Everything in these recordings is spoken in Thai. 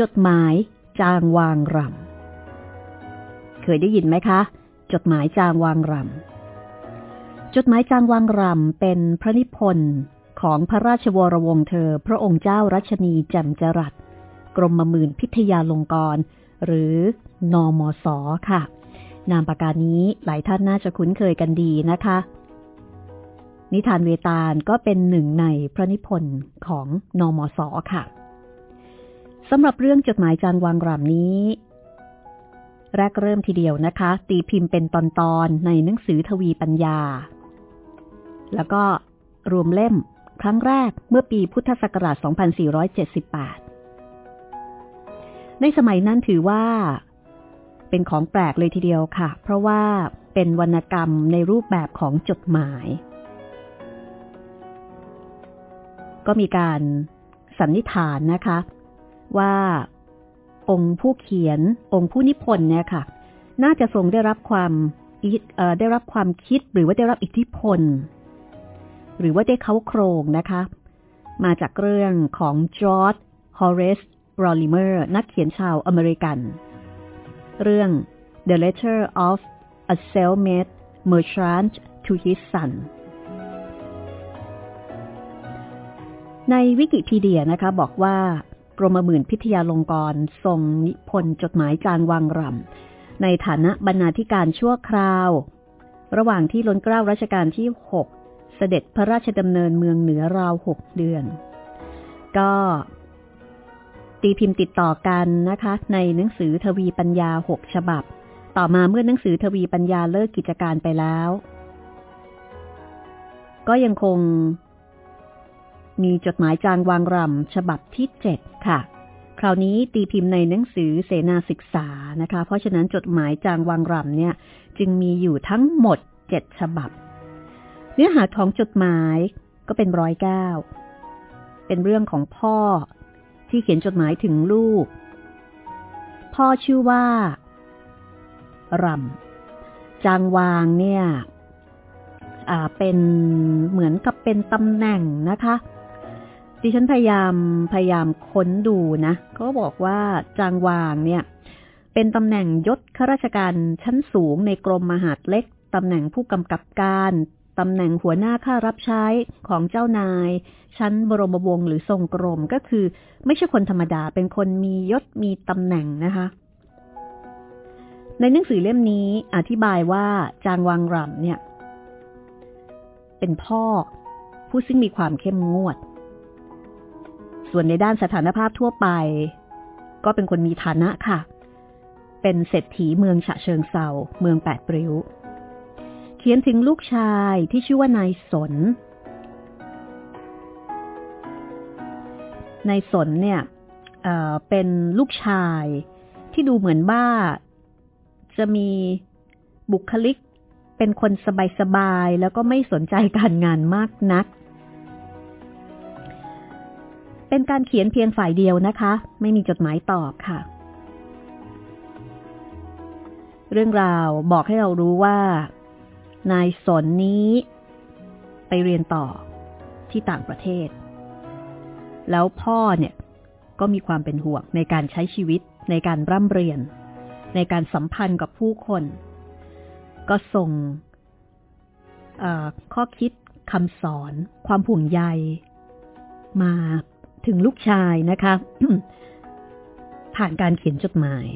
จดหมายจางวางรำ เคยได้ยินไหมคะ จดหมายจางวางรำ จดหมายจางวางรำเป็นพระนิพนธ์ของพระราชวรวงศ์เธอ พระองค์เจ้ารัชนีแจ่มจรัส กรมมื่นพิทยาลงกร หรือนอมศค่ะ นามปากกานี้หลายท่านน่าจะคุ้นเคยกันดีนะคะ นิทานเวตาลก็เป็นหนึ่งในพระนิพนธ์ของนอมศค่ะ สำหรับเรื่องจดหมายจางวางรามนี้ แรกเริ่มทีเดียวนะคะ ตีพิมพ์เป็นตอนๆในหนังสือทวีปัญญา แล้วก็รวมเล่มครั้งแรกเมื่อปีพุทธศักราช 2478 ในสมัยนั้นถือว่า เป็นของแปลกเลยทีเดียวค่ะ เพราะว่าเป็นวรรณกรรมในรูปแบบของจดหมาย ก็มีการสันนิษฐานนะคะ ว่า องค์ผู้เขียน องค์ผู้นิพนธ์เนี่ยค่ะ น่าจะทรงได้รับความได้รับความคิดหรือว่าได้รับอิทธิพล หรือว่าได้เขาโครงนะคะ มาจากเรื่องของจอร์จฮอเรสรอลิเมอร์นักเขียนชาวอเมริกัน เรื่อง The Letter of a Self-Made Merchant to His Son ในวิกิพีเดียนะคะบอกว่า กรมหมื่นพิทยาลงกรส่งนิพนธ์จดหมายจานวังรำในฐานะบรรณาธิการชั่วคราว ระหว่างที่ล้นเกล้ารัชกาลที่หกเสด็จพระราชดำเนินเมืองเหนือราวหกเดือน ก็ตีพิมพ์ติดต่อกันนะคะ ในหนังสือทวีปัญญาหกฉบับ ต่อมาเมื่อหนังสือทวีปัญญาเลิกกิจการไปแล้ว ก็ยังคง มีจดหมายจางวางรำฉบับที่เจ็ดค่ะ คราวนี้ตีพิมพ์ในหนังสือเสนาศึกษานะคะ เพราะฉะนั้นจดหมายจางวางรำเนี่ย จึงมีอยู่ทั้งหมดเจ็ดฉบับ เนื้อหาของจดหมายก็เป็นร้อยเก้าเป็นเรื่องของพ่อที่เขียนจดหมายถึงลูก พ่อชื่อว่ารำจางวางเนี่ยเป็นเหมือนกับเป็นตำแหน่งนะคะ ดิฉันพยายามพยายามค้นดูนะ ก็บอกว่าจางวางเนี่ย เป็นตำแหน่งยศข้าราชการชั้นสูงในกรมมหาดเล็กตำแหน่งผู้กำกับการตำแหน่งหัวหน้าข้ารับใช้ของเจ้านาย ชั้นบรมวงศ์หรือทรงกรมก็คือ ไม่ใช่คนธรรมดาเป็นคนมียศมีตำแหน่งนะคะ ในหนังสือเล่มนี้อธิบายว่าจางวังรำเนี่ย เป็นพ่อ ผู้ซึ่งมีความเข้มงวด ส่วนในด้านสถานภาพทั่วไป ก็เป็นคนมีฐานะค่ะ เป็นเศรษฐีเมืองฉะเชิงเซาเมืองแปดปริ้ว เขียนถึงลูกชายที่ชื่อว่านายสนนายสนเนี่ยเเป็นลูกชายที่ดูเหมือนบ้าจะมีบุคลิกเป็นคนสบายๆ แล้วก็ไม่สนใจการงานมากนัก เป็นการเขียนเพียงฝ่ายเดียวนะคะ ไม่มีจดหมายตอบค่ะ เรื่องราวบอกให้เรารู้ว่า นายสนนี้ ไปเรียนต่อที่ต่างประเทศ แล้วพ่อเนี่ยก็มีความเป็นห่วงในการใช้ชีวิตในการร่ำเรียน ในการสัมพันธ์กับผู้คน ก็ส่งข้อคิดคำสอน ความห่วงใย มา ถึงลูกชายนะคะ ผ่านการเขียนจดหมาย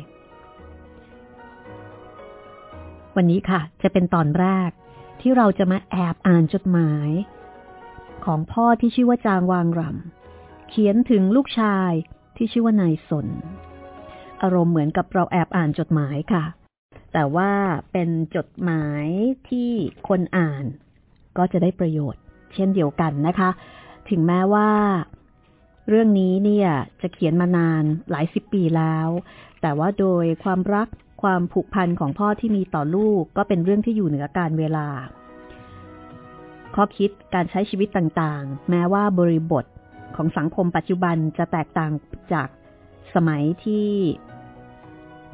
วันนี้ค่ะ จะเป็นตอนแรกที่เราจะมาแอบอ่านจดหมาย ของพ่อที่ชื่อว่าจางวางรำเขียนถึงลูกชายที่ชื่อว่านายสน อารมณ์เหมือนกับเราแอบอ่านจดหมายค่ะ แต่ว่าเป็นจดหมายที่คนอ่าน ก็จะได้ประโยชน์ เช่นเดียวกันนะคะ ถึงแม้ว่า เรื่องนี้เนี่ยจะเขียนมานานหลายสิบปีแล้ว แต่ว่าโดยความรักความผูกพันของพ่อที่มีต่อลูกก็เป็นเรื่องที่อยู่เหนือการเวลา ข้อคิดการใช้ชีวิตต่างๆ แม้ว่าบริบทของสังคมปัจจุบันจะแตกต่างจากสมัยที่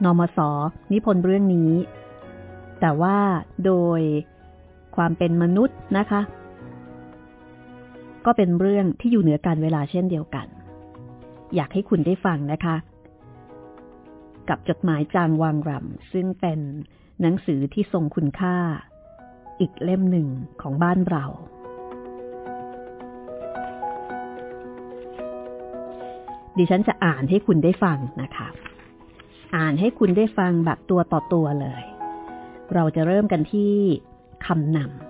นมสนิพนธ์เรื่องนี้ แต่ว่าโดยความเป็นมนุษย์นะคะ ก็เป็นเรื่องที่อยู่เหนือการเวลาเช่นเดียวกัน อยากให้คุณได้ฟังนะคะ กับจดหมายจางวางรำซึ่งเป็นหนังสือที่ทรงคุณค่า อีกเล่มหนึ่งของบ้านเราดิฉันจะอ่านให้คุณได้ฟังนะคะ อ่านให้คุณได้ฟังแบบตัวต่อตัวเลย เราจะเริ่มกันที่คำนำ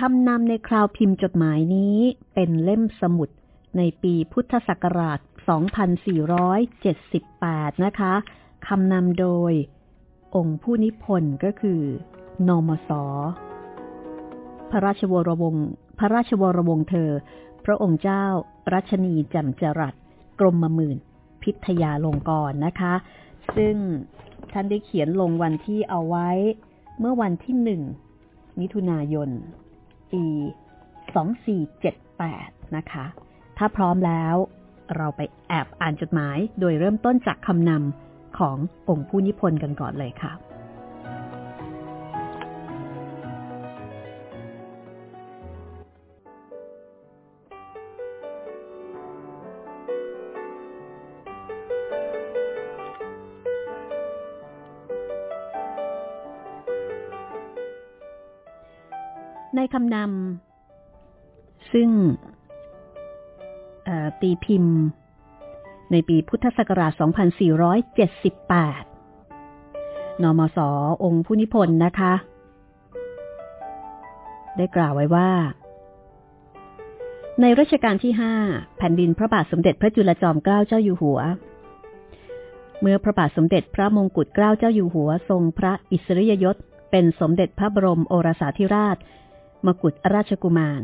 คำนำในคราวพิมพ์จดหมายนี้เป็นเล่มสมุดในปีพุทธศักราช 2478 นะคะ คำนำโดย องค์ผู้นิพนธ์ก็คือ นมส พระราชวรวงศ์พระราชวรวงศ์เธอ พระองค์เจ้า รัชนีจำจรัส กรมมมื่น พิทยาลงกรนะคะ ซึ่งท่านได้เขียนลงวันที่เอาไว้ เมื่อวันที่หนึ่งมิถุนายน ปี 2478 นะคะ ถ้าพร้อมแล้วเราไปแอบอ่านจดหมายโดยเริ่มต้นจากคำนำขององค์ผู้นิพนธ์กันก่อนเลยค่ะ คำนำซึ่งตีพิมพ์ ในปีพุทธศักราช 2478 นมสองค์ผู้นิพนธ์นะคะ ได้กล่าวไว้ว่า ในรัชกาลที่ 5 แผ่นดินพระบาทสมเด็จพระจุลจอมเกล้าเจ้าอยู่หัว เมื่อพระบาทสมเด็จพระมงกุฎเกล้าเจ้าอยู่หัว ทรงพระอิสริยยศเป็นสมเด็จพระบรมโอรสาธิราช มกุฎราชกุมาร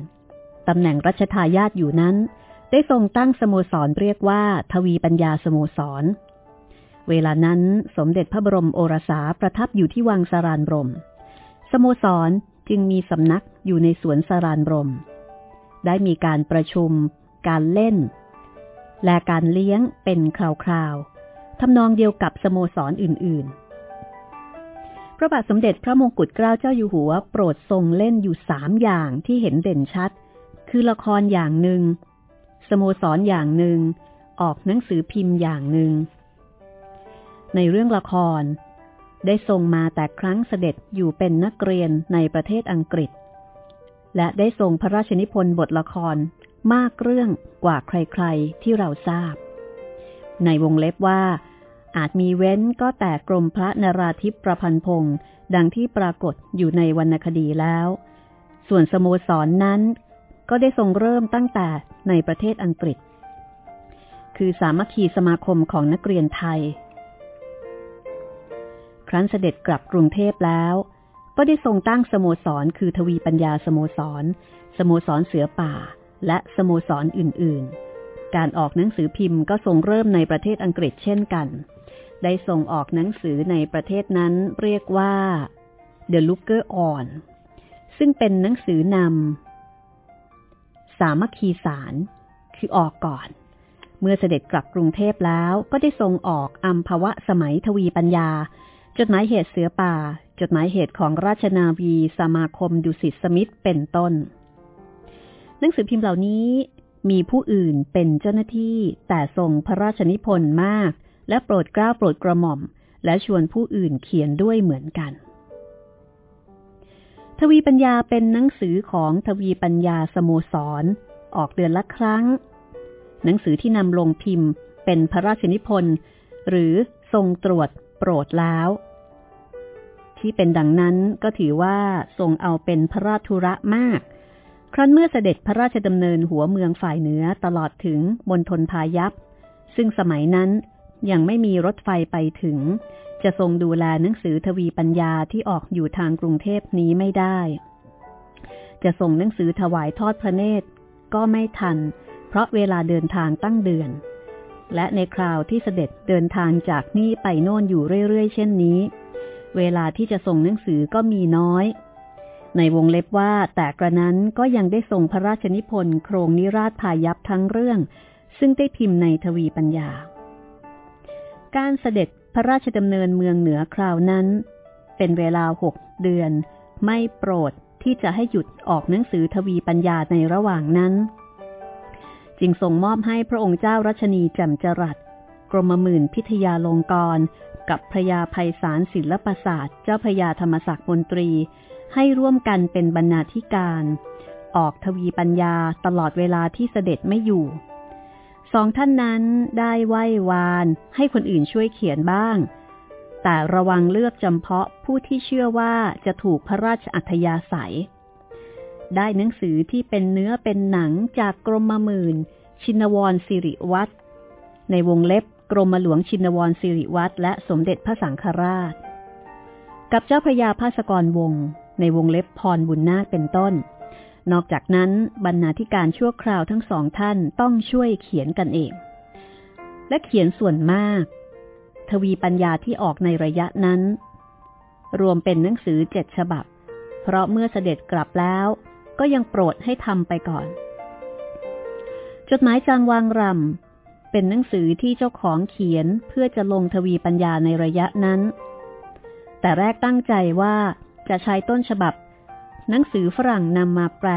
ตำแหน่งรัชทายาทอยู่นั้น ได้ทรงตั้งสโมสรเรียกว่า ทวีปัญญาสโมสร เวลานั้นสมเด็จพระบรมโอรสาประทับอยู่ที่วังสารานบรม สโมสรจึงมีสำนักอยู่ในสวนสารานบรม ได้มีการประชุม การเล่น และการเลี้ยงเป็นคราวๆทำนองเดียวกับสโมสรออื่นๆ พระบาทสมเด็จพระมงกุฎเกล้าเจ้าอยู่หัว โปรดทรงเล่นอยู่สามอย่างที่เห็นเด่นชัด คือละครอย่างหนึ่ง สโมสรอย่างหนึ่ง ออกหนังสือพิมพ์อย่างหนึ่ง ในเรื่องละคร ได้ทรงมาแต่ครั้งเสด็จอยู่เป็นนักเรียนในประเทศอังกฤษ และได้ทรงพระราชนิพนธ์บทละครมากเรื่องกว่าใครๆที่เราทราบ ในวงเล็บว่า อาจมีเว้นก็แต่กรมพระนราธิปประพันพงศ์ดังที่ปรากฏอยู่ในวรรณคดีแล้ว ส่วนสโมสรนนั้น ก็ได้ทรงเริ่มตั้งแต่ในประเทศอังกฤษ คือสามัคคีสมาคมของนักเรียนไทย ครั้นเสด็จกลับกรุงเทพแล้ว ก็ได้ทรงตั้งสโมสรคือทวีปัญญาสโมสร สโมสรเสือป่า และสโมสรอื่น ๆการออกหนังสือพิมพ์ก็ทรงเริ่มในประเทศอังกฤษเช่นกัน ได้ส่งออกหนังสือในประเทศนั้นเรียกว่า The Looker On ซึ่งเป็นหนังสือนำสามัคคีสารคือออกก่อน เมื่อเสด็จกลับกรุงเทพแล้วก็ได้ทรงออกอัมพวะสมัยทวีปัญญา จดหมายเหตุเสือป่า จดหมายเหตุของราชนาวีสมาคมดุสิตสมิธเป็นต้น หนังสือพิมพ์เหล่านี้มีผู้อื่นเป็นเจ้าหน้าที่แต่ทรงพระราชนิพนธ์มาก และโปรดกล้าโปรดกระหม่อม และชวนผู้อื่นเขียนด้วยเหมือนกัน ทวีปัญญาเป็นหนังสือของทวีปัญญาสโมสร ออกเดือนละครั้ง หนังสือที่นำลงพิมพ์ เป็นพระราชนิพนธ์หรือทรงตรวจโปรดแล้ว ที่เป็นดังนั้นก็ถือว่าทรงเอาเป็นพระราชธุระมาก ครั้นเมื่อเสด็จพระราชดำเนินหัวเมืองฝ่ายเหนือตลอดถึงมณฑลพายัพซึ่งสมัยนั้น ยังไม่มีรถไฟไปถึง จะทรงดูแลหนังสือทวีปัญญาที่ออกอยู่ทางกรุงเทพนี้ไม่ได้ จะส่งหนังสือถวายทอดพระเนตร ก็ไม่ทัน เพราะเวลาเดินทางตั้งเดือน และในคราวที่เสด็จเดินทางจากนี่ไปโน่นอยู่เรื่อยๆ เช่นนี้ เวลาที่จะส่งหนังสือก็มีน้อยในวงเล็บว่าแต่กระนั้นก็ยังได้ส่งพระราชนิพนธ์โครงนิราชพายัพทั้งเรื่อง ซึ่งได้พิมพ์ในทวีปัญญา การเสด็จพระราชดำเนินเมืองเหนือคราวนั้น เป็นเวลาหกเดือน ไม่โปรดที่จะให้หยุดออกหนังสือทวีปัญญาในระหว่างนั้น จึงส่งมอบให้พระองค์เจ้ารัชนีแจ่มจรัสกรมหมื่นพิทยาลงกร กับพระยาภัยสารศิลปศาสตร์ เจ้าพระยาธรรมศักดิ์มนตรี ให้ร่วมกันเป็นบรรณาธิการ ออกทวีปัญญาตลอดเวลาที่เสด็จไม่อยู่ สองท่านนั้นได้ไหว้วานให้คนอื่นช่วยเขียนบ้าง แต่ระวังเลือกจำเพาะผู้ที่เชื่อว่าจะถูกพระราชอัธยาศัย ได้หนังสือที่เป็นเนื้อเป็นหนังจากกรมมมื่น ชินวรสิริวัตรในวงเล็บกรมหลวงชินวรสิริวัตรและสมเด็จพระสังฆราช กับเจ้าพระยาภาสกรวงในวงเล็บพรบุญนาคเป็นต้น นอกจากนั้นบรรณาธิการชั่วคราวทั้งสองท่านต้องช่วยเขียนกันเอง และเขียนส่วนมาก ทวีปัญญาที่ออกในระยะนั้น รวมเป็นหนังสือเจ็ดฉบับ เพราะเมื่อเสด็จกลับแล้วก็ยังโปรดให้ทำไปก่อน จดหมายจางวางรำเป็นหนังสือที่เจ้าของเขียนเพื่อจะลงทวีปัญญาในระยะนั้น แต่แรกตั้งใจว่าจะใช้ต้นฉบับ หนังสือฝรั่งนำมาแปล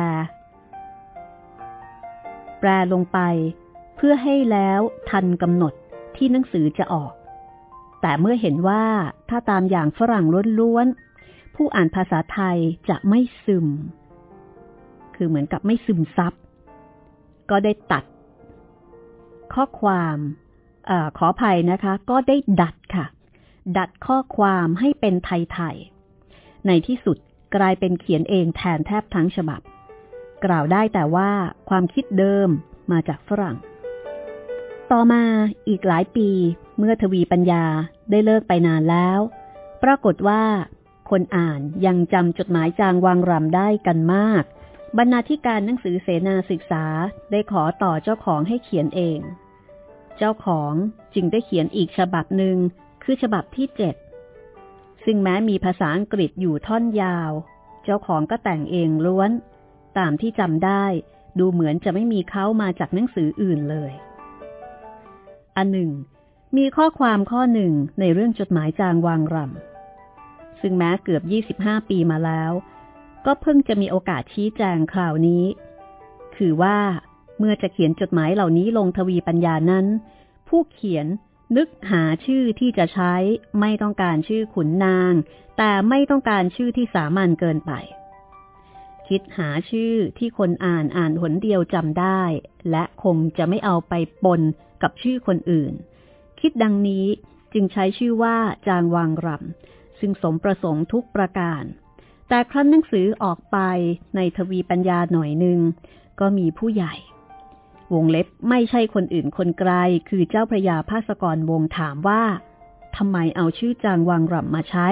แปลลงไป เพื่อให้แล้วทันกำหนดที่หนังสือจะออก แต่เมื่อเห็นว่าถ้าตามอย่างฝรั่งล้วนๆ ผู้อ่านภาษาไทยจะไม่ซึม คือเหมือนกับไม่ซึมซับ ก็ได้ตัด ข้อความอขออภัยนะคะ ก็ได้ดัดค่ะ ดัดข้อความให้เป็นไทยๆในที่สุด กลายเป็นเขียนเองแทนแทบทั้งฉบับ กล่าวได้แต่ว่าความคิดเดิมมาจากฝรั่ง ต่อมาอีกหลายปี เมื่อทวีปัญญาได้เลิกไปนานแล้ว ปรากฏว่า คนอ่านยังจำจดหมายจางวางรำได้กันมาก บรรณาธิการหนังสือเสนาศึกษาได้ขอต่อเจ้าของให้เขียนเอง เจ้าของจึงได้เขียนอีกฉบับหนึ่งคือฉบับที่เจ็ด ซึ่งแม้มีภาษาอังกฤษอยู่ท่อนยาว เจ้าของก็แต่งเองล้วน ตามที่จำได้ดูเหมือนจะไม่มีเขามาจากหนังสืออื่นเลย อันหนึ่ง มีข้อความข้อหนึ่งในเรื่องจดหมายจางวางรำซึ่งแม้เกือบ 25 ปีมาแล้ว ก็เพิ่งจะมีโอกาสชี้แจงคราวนี้ คือว่าเมื่อจะเขียนจดหมายเหล่านี้ลงทวีปัญญานั้น ผู้เขียน นึกหาชื่อที่จะใช้ไม่ต้องการชื่อขุนนาง แต่ไม่ต้องการชื่อที่สามัญเกินไป คิดหาชื่อที่คนอ่านอ่านหนเดียวจำได้ และคงจะไม่เอาไปปนกับชื่อคนอื่น คิดดังนี้จึงใช้ชื่อว่าจางวางรำซึ่งสมประสงค์ทุกประการ แต่ครั้นหนังสือออกไปในทวีปัญญาหน่อยหนึ่งก็มีผู้ใหญ่ วงเล็บไม่ใช่คนอื่นคนไกล คือเจ้าพระยาภาสกรวงถามว่าทำไมเอาชื่อจางวังรำมาใช้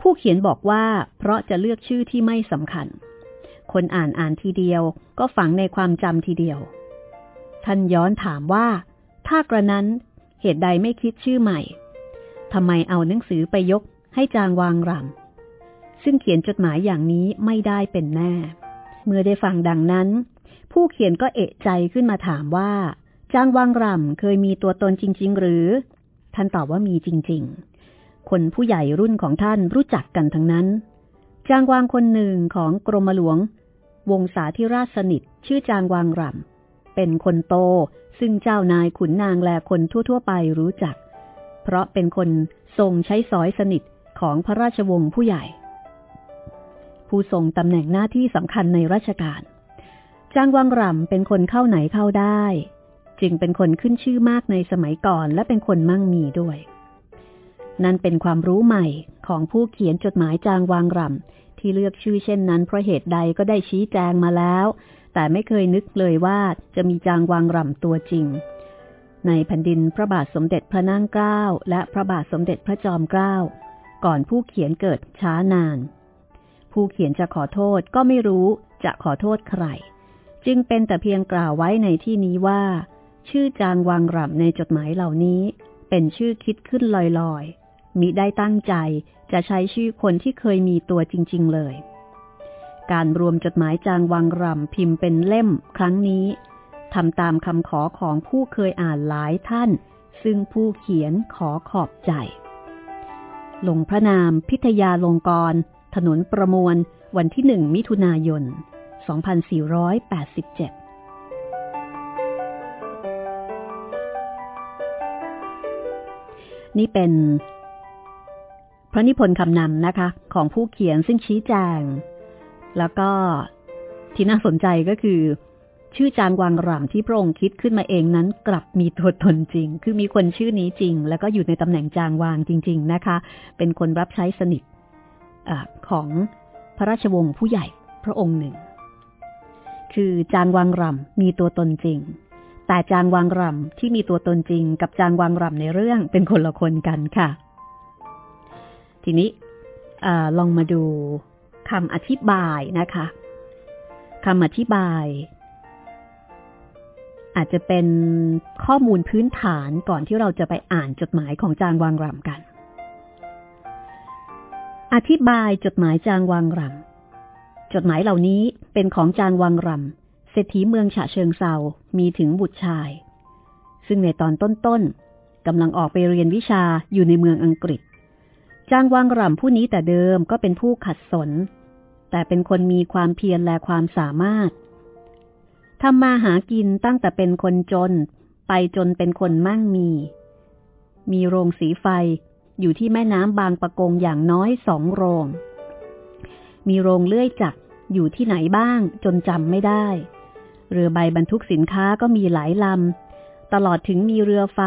ผู้เขียนบอกว่าเพราะจะเลือกชื่อที่ไม่สำคัญ คนอ่านอ่านทีเดียวก็ฝังในความจำทีเดียว ท่านย้อนถามว่า ถ้ากระนั้นเหตุใดไม่คิดชื่อใหม่ทำไมเอาหนังสือไปยกให้จางวางรำซึ่งเขียนจดหมายอย่างนี้ไม่ได้เป็นแน่ เมื่อได้ฟังดังนั้น ผู้เขียนก็เอะใจขึ้นมาถามว่าจางวังรำเคยมีตัวตนจริง ๆ หรือ ท่านตอบว่ามีจริง ๆ คนผู้ใหญ่รุ่นของท่านรู้จักกันทั้งนั้น จางวางคนหนึ่งของกรมหลวง วงศาธิราชสนิท ชื่อจางวางรำเป็นคนโตซึ่งเจ้านายขุนนางและคนทั่ว ๆ ไปรู้จัก เพราะเป็นคนทรงใช้สอยสนิทของพระราชวงศ์ผู้ใหญ่ ผู้ทรงตำแหน่งหน้าที่สำคัญในราชการ จางวังรำเป็นคนเข้าไหนเข้าได้ จึงเป็นคนขึ้นชื่อมากในสมัยก่อนและเป็นคนมั่งมีด้วย นั่นเป็นความรู้ใหม่ของผู้เขียนจดหมายจางวางรำที่เลือกชื่อเช่นนั้นเพราะเหตุใดก็ได้ชี้แจงมาแล้ว แต่ไม่เคยนึกเลยว่าจะมีจางวางรำตัวจริง ในแผ่นดินพระบาทสมเด็จพระนั่งเกล้าและพระบาทสมเด็จพระจอมเกล้าก่อนผู้เขียนเกิดช้านาน ผู้เขียนจะขอโทษก็ไม่รู้จะขอโทษใคร จึงเป็นแต่เพียงกล่าวไว้ในที่นี้ว่า ชื่อจางวางรำในจดหมายเหล่านี้ เป็นชื่อคิดขึ้นลอยๆมิได้ตั้งใจจะใช้ชื่อคนที่เคยมีตัวจริง ๆ เลย การรวมจดหมายจางวางรำพิมพ์เป็นเล่มครั้งนี้ทำตามคำขอของผู้เคยอ่านหลายท่าน ซึ่งผู้เขียนขอขอบใจ ลงพระนามพิทยาลงกร ถนนประมวล วันที่หนึ่งมิถุนายน 2487นี่เป็น พระนิพนธ์คำนำนะคะ ของผู้เขียนซึ่งชี้แจง แล้วก็ที่น่าสนใจก็คือ ชื่อจางวังรำที่พระองค์คิดขึ้นมาเองนั้น กลับมีตัวตนจริง คือมีคนชื่อนี้จริง แล้วก็อยู่ในตำแหน่งจางวางจริง ๆ นะคะ เป็นคนรับใช้สนิทอของพระราชวงศ์ผู้ใหญ่พระองค์หนึ่ง คือจางวังรำมีตัวตนจริง แต่จางวังรำที่มีตัวตนจริง กับจางวังรำในเรื่องเป็นคนละคนกันค่ะ ทีนี้อลองมาดูคำอธิบายนะคะคำอธิบาย อาจจะเป็นข้อมูลพื้นฐานก่อนที่เราจะไปอ่านจดหมายของจางวางรำกัน อธิบายจดหมายจางวางรำ จดหมายเหล่านี้เป็นของจางวางรำเศรษฐีเมืองฉะเชิงเซามีถึงบุตรชาย ซึ่งในตอนต้นๆกำลังออกไปเรียนวิชาอยู่ในเมืองอังกฤษ จางวางรำผู้นี้แต่เดิมก็เป็นผู้ขัดสน แต่เป็นคนมีความเพียรและความสามารถทำมาหากินตั้งแต่เป็นคนจน ไปจนเป็นคนมั่งมี มีโรงสีไฟอยู่ที่แม่น้ำบางปะกงอย่างน้อยสองโรง มีโรงเลื่อยจักรอยู่ที่ไหนบ้างจนจำไม่ได้ เรือใบบรรทุกสินค้าก็มีหลายลำ ตลอดถึงมีเรือไฟ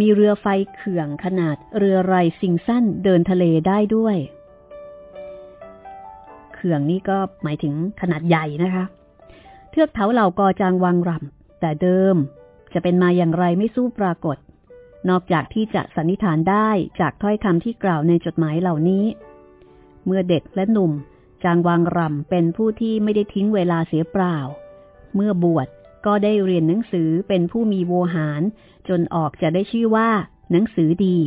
มีเรือไฟเขื่องขนาดเรือไรสิงสั้นเดินทะเลได้ด้วย เขื่องนี่ก็หมายถึงขนาดใหญ่นะคะ เทือกเถาเหล่ากอจางวังรำแต่เดิมจะเป็นมาอย่างไรไม่สู้ปรากฏ นอกจากที่จะสันนิษฐานได้จากถ้อยคำที่กล่าวในจดหมายเหล่านี้ เมื่อเด็กและหนุ่ม จางวังรำเป็นผู้ที่ไม่ได้ทิ้งเวลาเสียเปล่า เมื่อบวชก็ได้เรียนหนังสือเป็นผู้มีโวหาร จนออกจะได้ชื่อว่า หนังสือดี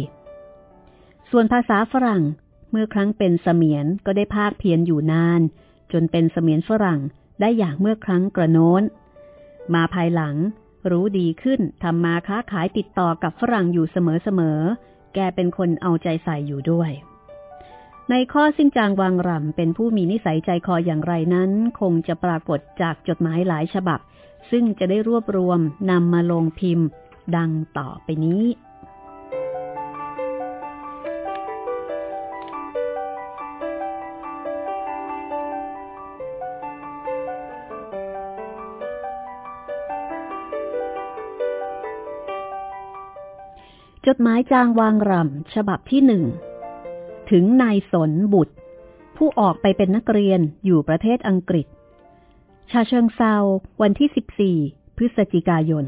ส่วนภาษาฝรั่ง เมื่อครั้งเป็นเสมียนก็ได้ภาคเพียรอยู่นาน จนเป็นเสมียนฝรั่งได้อย่างเมื่อครั้งกระโน้น มาภายหลัง รู้ดีขึ้นทำมาค้าขายติดต่อกับฝรั่งอยู่เสมอๆ แกเป็นคนเอาใจใส่อยู่ด้วย ในข้อสิ้นจางวางรำเป็นผู้มีนิสัยใจคออย่างไรนั้น คงจะปรากฏจากจดหมายหลายฉบับ ซึ่งจะได้รวบรวมนำมาลงพิมพ์ ดังต่อไปนี้ จดหมายจางวางรำฉบับที่หนึ่ง ถึงนายสนบุตร ผู้ออกไปเป็นนักเรียนอยู่ประเทศอังกฤษ ชาเชิงเซาวันที่ 14 พฤศจิกายน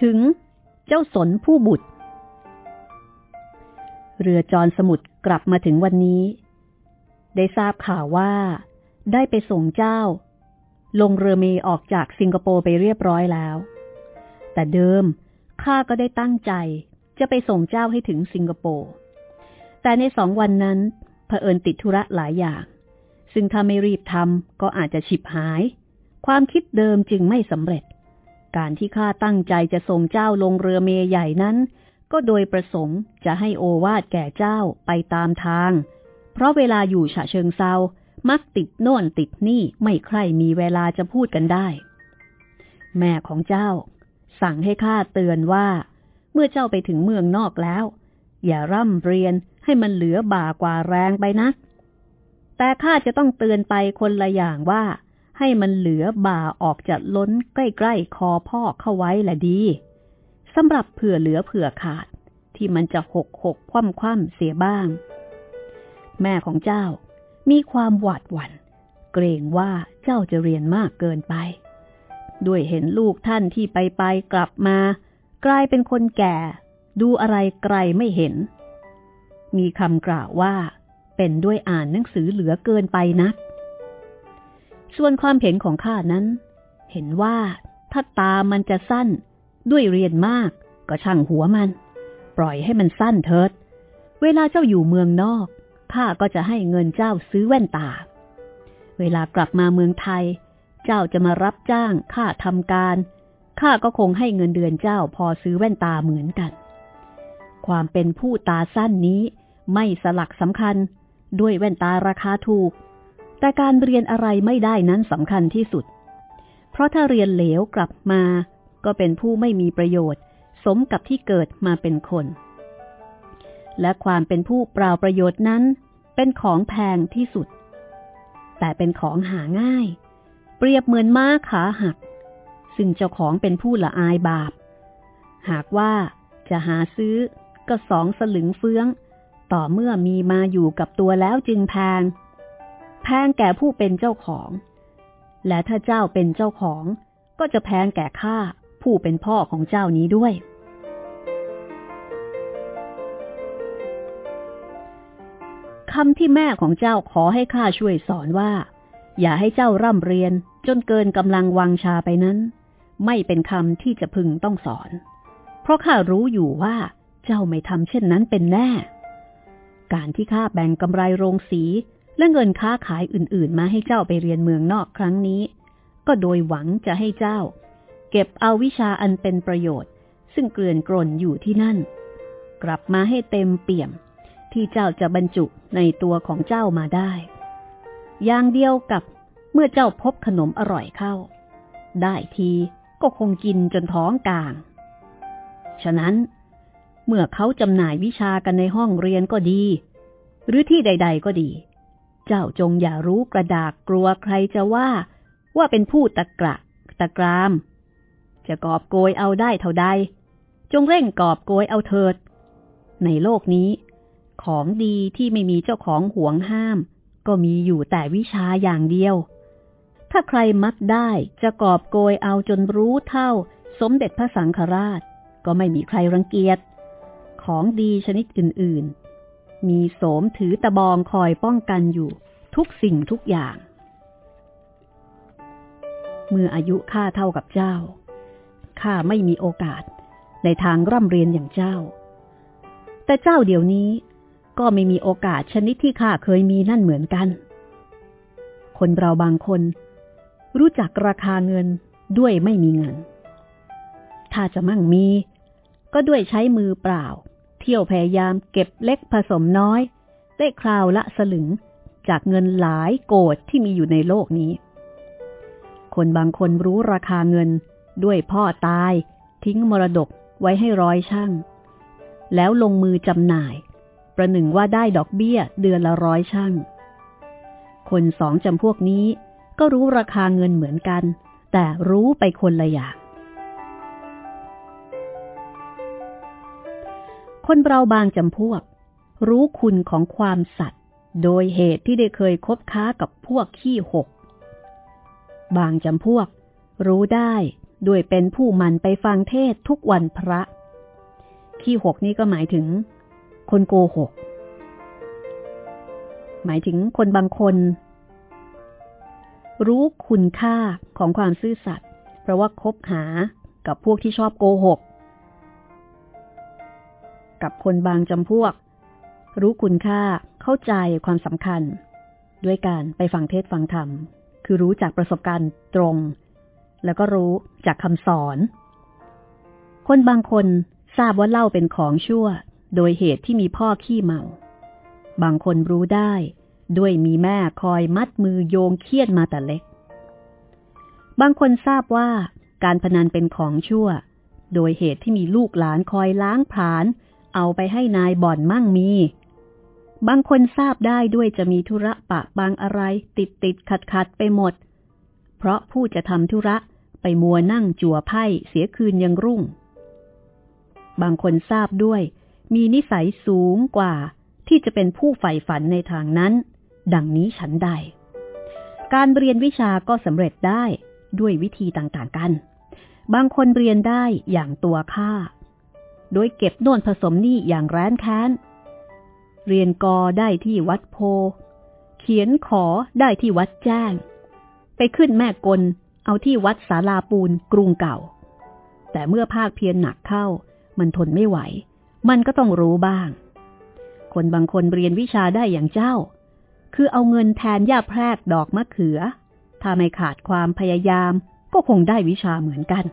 ถึงเจ้าสนผู้บุตร เรือจรสมุทรกลับมาถึงวันนี้ ได้ทราบข่าวว่า ได้ไปส่งเจ้า ลงเรือเมออกจากสิงคโปร์ไปเรียบร้อยแล้ว แต่เดิม ข้าก็ได้ตั้งใจ จะไปส่งเจ้าให้ถึงสิงคโปร์ แต่ในสองวันนั้นเผอิญติดธุระหลายอย่าง ซึ่งถ้าไม่รีบทำก็อาจจะฉิบหาย ความคิดเดิมจึงไม่สำเร็จ การที่ข้าตั้งใจจะส่งเจ้าลงเรือเมใหญ่นั้น ก็โดยประสงค์จะให้โอวาดแก่เจ้าไปตามทาง เพราะเวลาอยู่ฉะเชิงเซามักติดโน่นติดนี่ไม่ใครมีเวลาจะพูดกันได้ แม่ของเจ้า สั่งให้ข้าเตือนว่า เมื่อเจ้าไปถึงเมืองนอกแล้ว อย่าร่ำเรียนให้มันเหลือบ่ากว่าแรงไปนะแต่ข้าจะต้องเตือนไปคนละอย่างว่า ให้มันเหลือบ่าออกจากล้นใกล้ๆคอพ่อเข้าไว้แหละดีสำหรับเผื่อเหลือเผื่อขาด ที่มันจะหกหกคว่ำคว่ำเสียบ้าง แม่ของเจ้ามีความหวาดหวัน่นเกรงว่าเจ้าจะเรียนมากเกินไป ด้วยเห็นลูกท่านที่ไปไปกลับมา กลายเป็นคนแก่ ดูอะไรไกลไม่เห็น มีคำกล่าวว่า เป็นด้วยอ่านหนังสือเหลือเกินไปนัก ส่วนความเห็นของข้านั้น เห็นว่าถ้าตามันจะสั้น ด้วยเรียนมากก็ช่างหัวมัน ปล่อยให้มันสั้นเถิด เวลาเจ้าอยู่เมืองนอกข้าก็จะให้เงินเจ้าซื้อแว่นตา เวลากลับมาเมืองไทย เจ้าจะมารับจ้างข้าทำการ ข้าก็คงให้เงินเดือนเจ้าพอซื้อแว่นตาเหมือนกัน ความเป็นผู้ตาสั้นนี้ไม่สลักสำคัญด้วยแว่นตาราคาถูก แต่การเรียนอะไรไม่ได้นั้นสำคัญที่สุด เพราะถ้าเรียนเหลวกลับมา ก็เป็นผู้ไม่มีประโยชน์ สมกับที่เกิดมาเป็นคน และความเป็นผู้เปล่าประโยชน์นั้น เป็นของแพงที่สุด แต่เป็นของหาง่าย เปรียบเหมือนม้าขาหัก ซึ่งเจ้าของเป็นผู้ละอายบาป หากว่าจะหาซื้อก็สองสลึงเฟื้อง ต่อเมื่อมีมาอยู่กับตัวแล้วจึงแพง แพงแก่ผู้เป็นเจ้าของ และถ้าเจ้าเป็นเจ้าของ ก็จะแพงแก่ข้าผู้เป็นพ่อของเจ้านี้ด้วย คำที่แม่ของเจ้าขอให้ข้าช่วยสอนว่า อย่าให้เจ้าร่ำเรียนจนเกินกำลังวังชาไปนั้น ไม่เป็นคำที่จะพึงต้องสอน เพราะข้ารู้อยู่ว่าเจ้าไม่ทำเช่นนั้นเป็นแน่ การที่ข้าแบ่งกำไรโรงสี และเงินค้าขายอื่นๆ มาให้เจ้าไปเรียนเมืองนอกครั้งนี้ ก็โดยหวังจะให้เจ้า เก็บเอาวิชาอันเป็นประโยชน์ ซึ่งเกลื่อนกล่นอยู่ที่นั่น กลับมาให้เต็มเปี่ยม ที่เจ้าจะบรรจุในตัวของเจ้ามาได้ อย่างเดียวกับเมื่อเจ้าพบขนมอร่อยเข้า ได้ทีก็คงกินจนท้องกลาง ฉะนั้น เมื่อเขาจำหน่ายวิชากันในห้องเรียนก็ดี หรือที่ใด ๆ ก็ดี เจ้าจงอย่ารู้กระดากกลัวใครจะว่าว่าเป็นผู้ตะกระตะกราม จะกอบโกยเอาได้เท่าใด จงเร่งกอบโกยเอาเถิด ในโลกนี้ ของดีที่ไม่มีเจ้าของห่วงห้าม ก็มีอยู่แต่วิชาอย่างเดียว ถ้าใครมักได้จะกอบโกยเอาจนรู้เท่า สมเด็จพระสังฆราช ก็ไม่มีใครรังเกียจ ของดีชนิดอื่นๆ มีโสมถือตะบองคอยป้องกันอยู่ ทุกสิ่งทุกอย่าง เมื่ออายุข้าเท่ากับเจ้า ข้าไม่มีโอกาสในทางร่ำเรียนอย่างเจ้า แต่เจ้าเดี๋ยวนี้ ก็ไม่มีโอกาสชนิดที่ข้าเคยมีนั่นเหมือนกัน คนเราบางคน รู้จักราคาเงินด้วยไม่มีเงิน ถ้าจะมั่งมี ก็ด้วยใช้มือเปล่า เที่ยวพยายามเก็บเล็กผสมน้อย ได้คราวละสลึงจากเงินหลายโกดที่มีอยู่ในโลกนี้ คนบางคนรู้ราคาเงินด้วยพ่อตาย ทิ้งมรดกไว้ให้ร้อยช่าง แล้วลงมือจำหน่าย ประหนึ่งว่าได้ดอกเบี้ยเดือนละร้อยช่างคนสองจำพวกนี้ก็รู้ราคาเงินเหมือนกัน แต่รู้ไปคนละอย่าง คนเราบางจำพวก รู้คุณของความสัตย์โดยเหตุที่ได้เคยคบค้ากับพวกขี้หก บางจำพวก รู้ได้ด้วยเป็นผู้มันไปฟังเทศทุกวันพระ ขี้หกนี่ก็หมายถึง คนโกหก หมายถึงคนบางคน รู้คุณค่าของความซื่อสัตย์เพราะว่าคบหากับพวกที่ชอบโกหก กับคนบางจำพวก รู้คุณค่าเข้าใจความสำคัญ ด้วยการไปฟังเทศฟังธรรม คือรู้จากประสบการณ์ตรง แล้วก็รู้จากคำสอน คนบางคนทราบว่าเล่าเป็นของชั่ว โดยเหตุที่มีพ่อขี้เมา บางคนรู้ได้ ด้วยมีแม่คอยมัดมือโยงเคียดมาแต่เล็ก บางคนทราบว่าการพนันเป็นของชั่ว โดยเหตุที่มีลูกหลานคอยล้างผลาญเอาไปให้นายบ่อนมั่งมี บางคนทราบได้ด้วยจะมีธุระปะบางอะไรติดติดขัดขัดไปหมด เพราะผู้จะทำธุระไปมัวนั่งจั่วไพ่เสียคืนยังรุ่ง บางคนทราบด้วย มีนิสัยสูงกว่าที่จะเป็นผู้ใฝ่ฝันในทางนั้น ดังนี้ฉันใด การเรียนวิชาก็สำเร็จได้ด้วยวิธีต่างๆกัน บางคนเรียนได้อย่างตัวข้าโดยเก็บโน่นผสมนี่อย่างแร้นแค้น เรียนกอได้ที่วัดโพ เขียนขอได้ที่วัดแจ้ง ไปขึ้นแม่กลเอาที่วัดสาลาปูนกรุงเก่า แต่เมื่อภาคเพียรหนักเข้า มันทนไม่ไหว มันก็ต้องรู้บ้าง คนบางคนเรียนวิชาได้อย่างเจ้า คือเอาเงินแทนย่าแพรกดอกมะเขือ ถ้าไม่ขาดความพยายามก็คงได้วิชาเหมือนกัน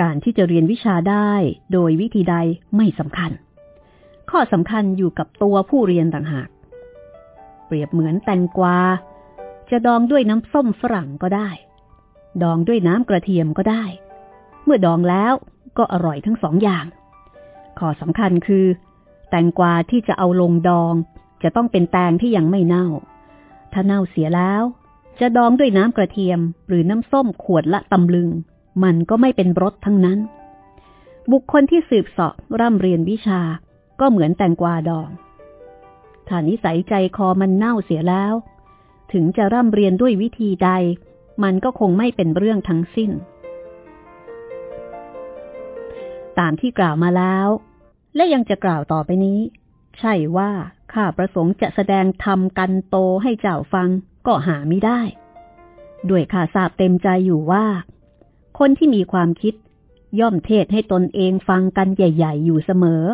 การที่จะเรียนวิชาได้โดยวิธีใดไม่สำคัญ ข้อสำคัญอยู่กับตัวผู้เรียนต่างหาก เปรียบเหมือนแตงกวา จะดองด้วยน้ำส้มฝรั่งก็ได้ ดองด้วยน้ำกระเทียมก็ได้ เมื่อดองแล้วก็อร่อยทั้งสองอย่าง ข้อสำคัญคือ แตงกวาที่จะเอาลงดองจะต้องเป็นแตงที่ยังไม่เน่า ถ้าเน่าเสียแล้ว จะดองด้วยน้ำกระเทียม หรือน้ำส้มขวดละตำลึง มันก็ไม่เป็นรสทั้งนั้น บุคคลที่สืบสอบร่ำเรียนวิชาก็เหมือนแตงกวาดอง ถ้านิสัยใจคอมันเน่าเสียแล้ว ถึงจะร่ำเรียนด้วยวิธีใด มันก็คงไม่เป็นเรื่องทั้งสิ้น ตามที่กล่าวมาแล้ว และยังจะกล่าวต่อไปนี้ ใช่ว่าข้าประสงค์จะแสดงธรรมกันโตให้เจ้าฟังก็หาไม่ได้ ด้วยข้าทราบเต็มใจอยู่ว่า คนที่มีความคิดย่อมเทศให้ตนเองฟังกันใหญ่ ๆ อยู่เสมอ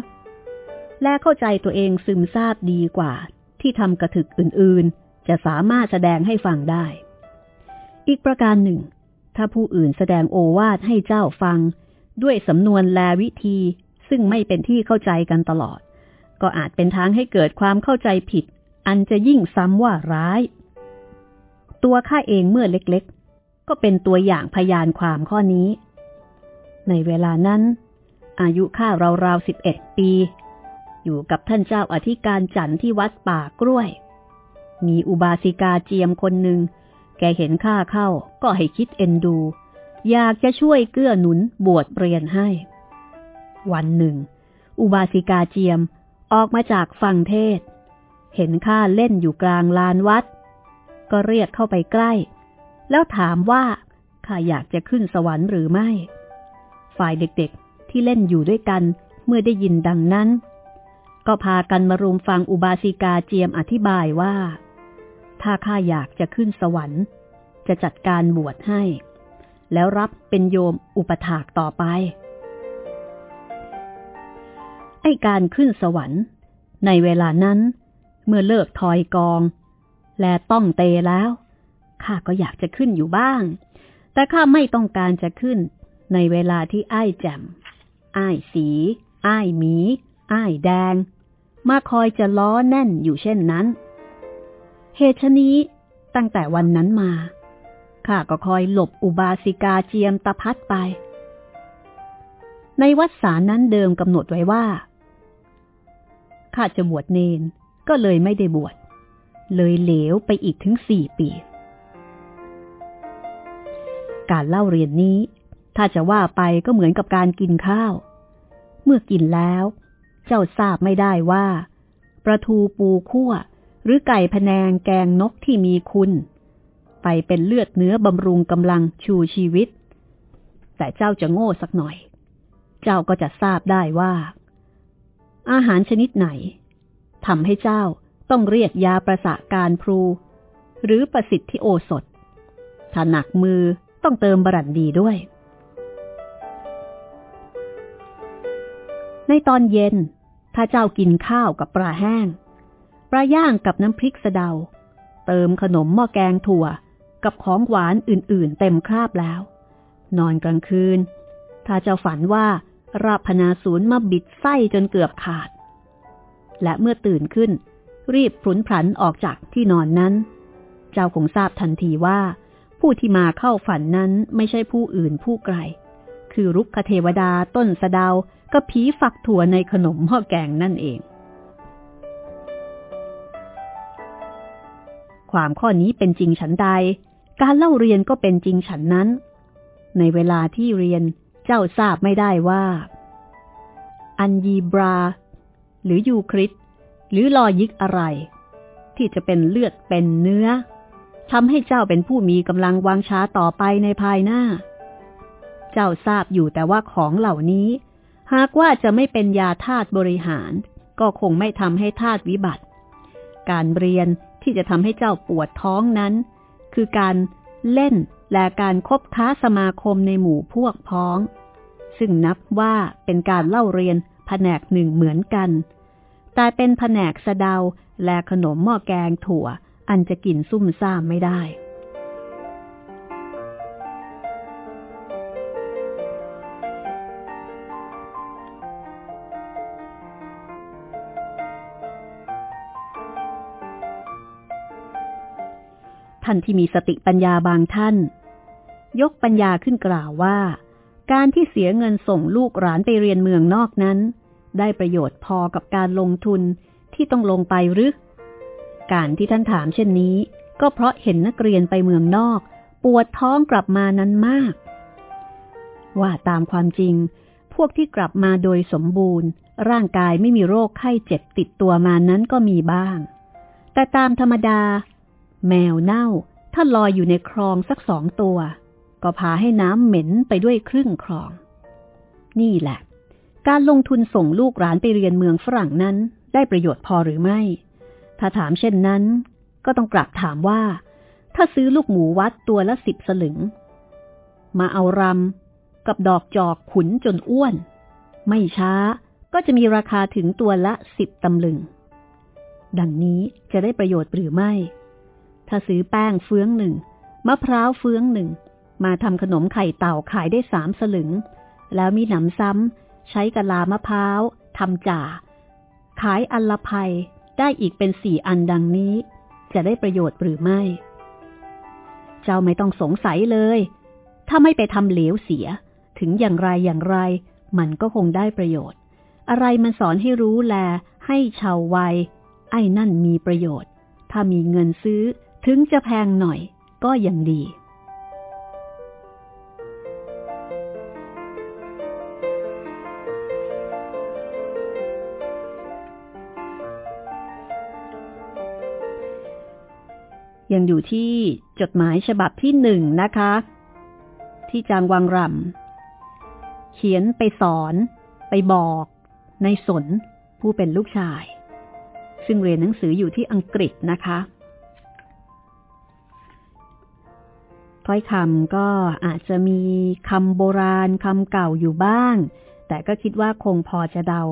และเข้าใจตัวเองซึมซาบดีกว่า ที่ทำกระถึกอื่นๆ จะสามารถแสดงให้ฟังได้ อีกประการหนึ่ง ถ้าผู้อื่นแสดงโอวาทให้เจ้าฟัง ด้วยสำนวนแลวิธี ซึ่งไม่เป็นที่เข้าใจกันตลอด ก็อาจเป็นทางให้เกิดความเข้าใจผิด อันจะยิ่งซ้ำว่าร้าย ตัวข้าเองเมื่อเล็กๆ ก็เป็นตัวอย่างพยานความข้อนี้ ในเวลานั้น อายุข้าราวๆสิบเอ็ดปี อยู่กับท่านเจ้าอธิการจันที่วัดป่ากล้วย มีอุบาสิกาเจียมคนหนึ่งแกเห็นข้าเข้าก็ให้คิดเอ็นดู อยากจะช่วยเกื้อหนุนบวชเรียนให้ วันหนึ่ง อุบาสิกาเจียมออกมาจากฟังเทศ เห็นข้าเล่นอยู่กลางลานวัด ก็เรียกเข้าไปใกล้ แล้วถามว่าข้าอยากจะขึ้นสวรรค์หรือไม่ ฝ่ายเด็กๆที่เล่นอยู่ด้วยกันเมื่อได้ยินดังนั้น ก็พากันมารุมฟังอุบาสิกาเจียมอธิบายว่า ถ้าข้าอยากจะขึ้นสวรรค์ จะจัดการบวชให้ แล้วรับเป็นโยมอุปถากต่อไป ไอการขึ้นสวรรค์ ในเวลานั้น เมื่อเลิกทอยกอง และต้องเตแล้วข้าก็อยากจะขึ้นอยู่บ้าง แต่ข้าไม่ต้องการจะขึ้น ในเวลาที่ไอ้แจ่มไอ้สีไอ้หมี อ้ายแดง มาคอยจะล้อแน่นอยู่เช่นนั้น เหตุชนี้ตั้งแต่วันนั้นมา ข้าก็คอยหลบอุบาสิกาเจียมตะพัดไป ในวัดสานั้นเดิมกำหนดไว้ว่า ข้าจะบวชเนนก็เลยไม่ได้บวช เลยเหลวไปอีกถึงสี่ปี การเล่าเรียนนี้ ถ้าจะว่าไปก็เหมือนกับการกินข้าว เมื่อกินแล้ว เจ้าทราบไม่ได้ว่า ประทูปูคั่วหรือไก่พแนงแกงนกที่มีคุณ ไปเป็นเลือดเนื้อบำรุงกำลังชูชีวิต แต่เจ้าจะโง่สักหน่อย เจ้าก็จะทราบได้ว่า อาหารชนิดไหนทำให้เจ้าต้องเรียกยาประสาการพลู หรือประสิทธิโอสถถ้าหนักมือต้องเติมบรันดีด้วย ในตอนเย็น ถ้าเจ้ากินข้าวกับปลาแห้ง ปลาย่างกับน้ำพริกสะเดา เติมขนมหม้อแกงถั่ว กับของหวานอื่นๆ เต็มคราบแล้ว นอนกลางคืน ถ้าจ้าฝันว่าราพนาศูนย์มาบิดไส้จนเกือบขาด และเมื่อตื่นขึ้น รีบพลุนพลันออกจากที่นอนนั้น เจ้าคงทราบทันทีว่า ผู้ที่มาเข้าฝันนั้นไม่ใช่ผู้อื่นผู้ไกล คือรุกขเทวดาต้นสะดาวกับผีฝักถั่วในขนมหม้อแกงนั่นเอง ความข้อนี้เป็นจริงฉันใด การเล่าเรียนก็เป็นจริงฉันนั้น ในเวลาที่เรียนเจ้าทราบไม่ได้ว่า อันยีบรา หรือยูคริสหรือลอยิกอะไร ที่จะเป็นเลือดเป็นเนื้อทำให้เจ้าเป็นผู้มีกำลังวางช้าต่อไปในภายหน้า เจ้าทราบอยู่แต่ว่าของเหล่านี้ หากว่าจะไม่เป็นยาธาตุบริหาร ก็คงไม่ทำให้ธาตุวิบัติ การเรียนที่จะทำให้เจ้าปวดท้องนั้น คือการเล่นและการคบค้าสมาคมในหมู่พวกพ้อง ซึ่งนับว่าเป็นการเล่าเรียนแผนกหนึ่งเหมือนกัน แต่เป็นแผนกสะเดาและขนมหม้อแกงถั่ว อันจะกินซุ่มซ่ามไม่ได้ ท่านที่มีสติปัญญาบางท่าน ยกปัญญาขึ้นกล่าวว่า การที่เสียเงินส่งลูกหลานไปเรียนเมืองนอกนั้น ได้ประโยชน์พอกับการลงทุนที่ต้องลงไปหรือ การที่ท่านถามเช่นนี้ ก็เพราะเห็นนักเรียนไปเมืองนอก ปวดท้องกลับมานั้นมาก ว่าตามความจริง พวกที่กลับมาโดยสมบูรณ์ ร่างกายไม่มีโรคไข้เจ็บติดตัวมานั้นก็มีบ้าง แต่ตามธรรมดา แมวเน่า ถ้าลอยอยู่ในคลองสักสองตัว ก็พาให้น้ำเหม็นไปด้วยครึ่งคลอง นี่แหละ การลงทุนส่งลูกหลานไปเรียนเมืองฝรั่งนั้น ได้ประโยชน์พอหรือไม่ ถ้าถามเช่นนั้น ก็ต้องกลับถามว่า ถ้าซื้อลูกหมูวัดตัวละสิบสลึง มาเอารำกับดอกจอกขุนจนอ้วน ไม่ช้าก็จะมีราคาถึงตัวละสิบตำลึง ดังนี้จะได้ประโยชน์หรือไม่ ถ้าซื้อแป้งเฟืองหนึ่งมะพร้าวเฟืองหนึ่ง มาทำขนมไข่เต่าขายได้สามสลึง แล้วมีหนำซ้ำใช้กะลามะพร้าวทำจ่า ขายอันละภัยได้อีกเป็นสี่อันดังนี้ จะได้ประโยชน์หรือไม่ เจ้าไม่ต้องสงสัยเลย ถ้าไม่ไปทำเหลวเสีย ถึงอย่างไรอย่างไร มันก็คงได้ประโยชน์ อะไรมันสอนให้รู้แล ให้ชาววัย ไอ้นั่นมีประโยชน์ ถ้ามีเงินซื้อ ถึงจะแพงหน่อยก็ยังดี ยังอยู่ที่จดหมายฉบับที่หนึ่งนะคะ ที่จางวังรำเขียนไปสอนไปบอกในสนผู้เป็นลูกชาย ซึ่งเรียนหนังสืออยู่ที่อังกฤษนะคะ ถ้อยคำก็อาจจะมีคำโบราณคำเก่าอยู่บ้าง แต่ก็คิดว่าคงพอจะเดา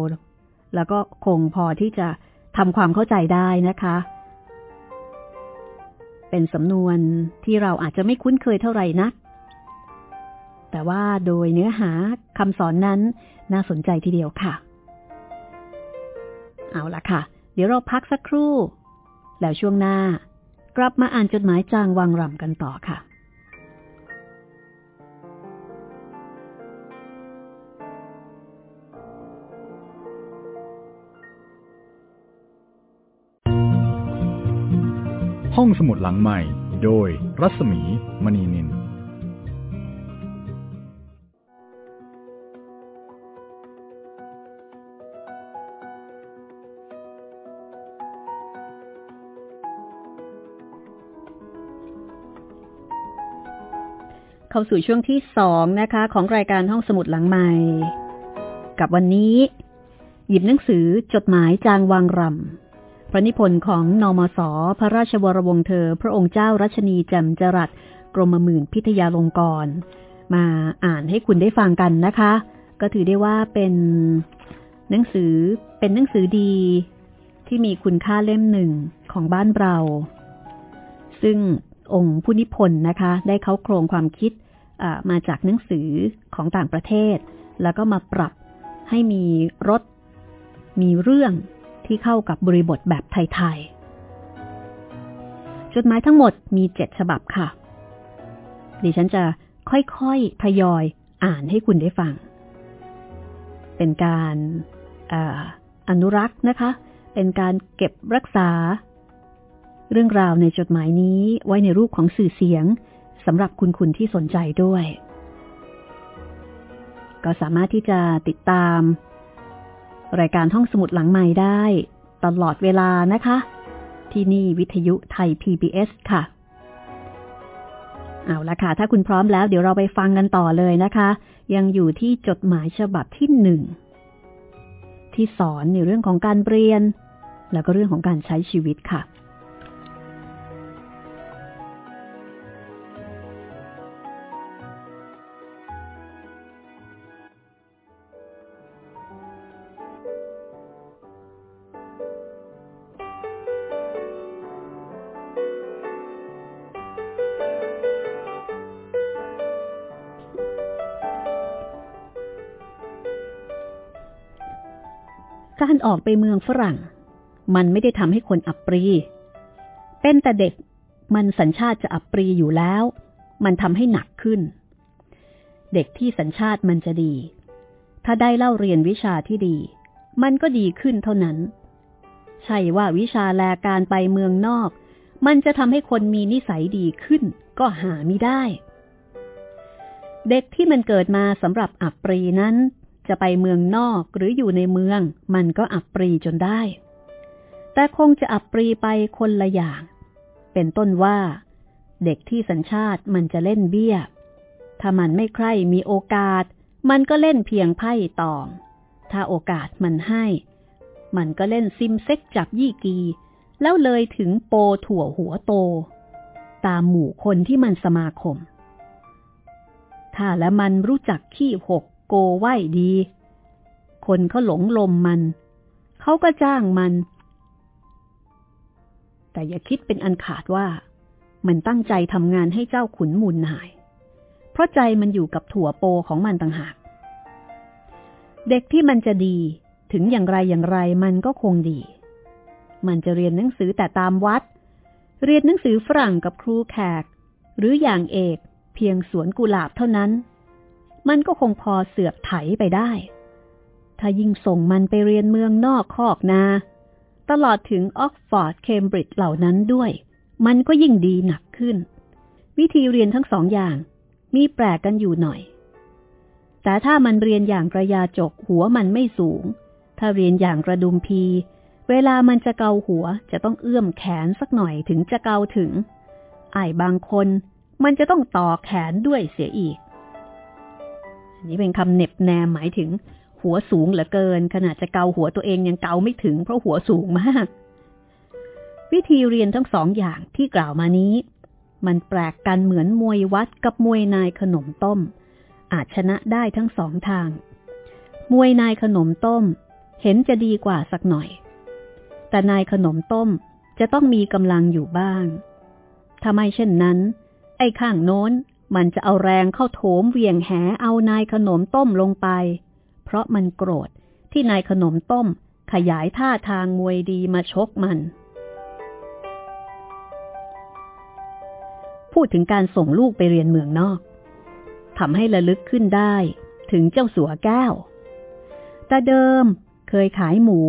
แล้วก็คงพอที่จะทำความเข้าใจได้นะคะ เป็นสำนวนที่เราอาจจะไม่คุ้นเคยเท่าไหร่นัก แต่ว่าโดยเนื้อหาคำสอนนั้นน่าสนใจทีเดียวค่ะ เอาละค่ะ เดี๋ยวเราพักสักครู่ แล้วช่วงหน้ากลับมาอ่านจดหมายจางวังรำกันต่อค่ะ องสมุดหลังใหม่ โดยรัศมีมณีนิน เข้าสู่ช่วงที่สองนะคะ ของรายการห้องสมุดหลังใหม่ กับวันนี้ หยิบหนังสือจดหมายจางวางรำ พระนิพนธ์ของนอมศพระราชวรวงศ์เธอ พระองค์เจ้ารัชนีแจ่มจรัสกรมหมื่นพิทยาลงกร มาอ่านให้คุณได้ฟังกันนะคะ ก็ถือได้ว่าเป็นหนังสือเป็นหนังสือดี ที่มีคุณค่าเล่มหนึ่งของบ้านเรา ซึ่งองค์ผู้นิพนธ์นะคะ ได้เขาโครงความคิดมาจากหนังสือของต่างประเทศ แล้วก็มาปรับให้มีรสมีเรื่อง ที่เข้ากับบริบทแบบไทยๆ จดหมายทั้งหมดมีเจ็ดฉบับค่ะ ดิฉันจะค่อยๆ ทยอยอ่านให้คุณได้ฟัง เป็นการออนุรักษ์นะคะ เป็นการเก็บรักษา เรื่องราวในจดหมายนี้ไว้ในรูปของสื่อเสียงสำหรับคุณคุณที่สนใจด้วย ก็สามารถที่จะติดตาม รายการท่องสมุดหลังใหม่ได้ ตลอดเวลานะคะ ที่นี่วิทยุไทย PBS ค่ะ เอาละค่ะ ถ้าคุณพร้อมแล้วเดี๋ยวเราไปฟังกันต่อเลยนะคะ ยังอยู่ที่จดหมายฉบับที่หนึ่งที่สอนในเรื่องของการเรียน แล้วก็เรื่องของการใช้ชีวิตค่ะ ออกไปเมืองฝรั่ง มันไม่ได้ทำให้คนอับปรี เป็นแต่เด็กมันสัญชาติจะอับปรีอยู่แล้ว มันทำให้หนักขึ้น เด็กที่สัญชาติมันจะดี ถ้าได้เล่าเรียนวิชาที่ดี มันก็ดีขึ้นเท่านั้น ใช่ว่าวิชาแลการไปเมืองนอก มันจะทำให้คนมีนิสัยดีขึ้น ก็หาไม่ได้ เด็กที่มันเกิดมาสำหรับอับปรีนั้น จะไปเมืองนอกหรืออยู่ในเมือง มันก็อับปรีจนได้ แต่คงจะอับปรีไปคนละอย่าง เป็นต้นว่า เด็กที่สัญชาติมันจะเล่นเบี้ย ถ้ามันไม่ใคร่มีโอกาส มันก็เล่นเพียงไพ่ตอง ถ้าโอกาสมันให้ มันก็เล่นซิมเซ็กจับยี่กี แล้วเลยถึงโปถั่วหัวโต ตามหมู่คนที่มันสมาคมถ้าและมันรู้จักขี้หก โกไหวดี คนเขาหลงลมมัน เขาก็จ้างมัน แต่อย่าคิดเป็นอันขาดว่า มันตั้งใจทำงานให้เจ้าขุนมูลนาย เพราะใจมันอยู่กับถั่วโปของมันต่างหาก เด็กที่มันจะดีถึงอย่างไรอย่างไรมันก็คงดี มันจะเรียนหนังสือแต่ตามวัด เรียนหนังสือฝรั่งกับครูแขก หรืออย่างเอกเพียงสวนกุหลาบเท่านั้น มันก็คงพอเสือกไถไปได้ ถ้ายิ่งส่งมันไปเรียนเมืองนอกคอกนา ตลอดถึงออกฟอร์ดเคมบริดจ์เหล่านั้นด้วย มันก็ยิ่งดีหนักขึ้น วิธีเรียนทั้งสองอย่าง มีแปลกกันอยู่หน่อย แต่ถ้ามันเรียนอย่างกระยาจกหัวมันไม่สูง ถ้าเรียนอย่างกระดุมพีเวลามันจะเกาหัวจะต้องเอื้อมแขนสักหน่อยถึงจะเกาถึง ไอ้บางคนมันจะต้องต่อแขนด้วยเสียอีก อันนี้เป็นคำเน็บแนมหมายถึง หัวสูงเหลือเกิน ขนาดจะเกาหัวตัวเองยังเกาไม่ถึงเพราะหัวสูงมาก วิธีเรียนทั้งสองอย่างที่กล่าวมานี้ มันแปลกกันเหมือนมวยวัดกับมวยนายขนมต้ม อาจชนะได้ทั้งสองทาง มวยนายขนมต้ม เห็นจะดีกว่าสักหน่อย แต่นายขนมต้มจะต้องมีกำลังอยู่บ้างถ้าไม่เช่นนั้น ไอ้ข้างโน้น มันจะเอาแรงเข้าโถมเวียงแหเอานายขนมต้มลงไป เพราะมันโกรธที่นายขนมต้มขยายท่าทางมวยดีมาชกมัน พูดถึงการส่งลูกไปเรียนเมืองนอกทำให้ระลึกขึ้นได้ถึงเจ้าสัวแก้ว แต่เดิมเคยขายหมู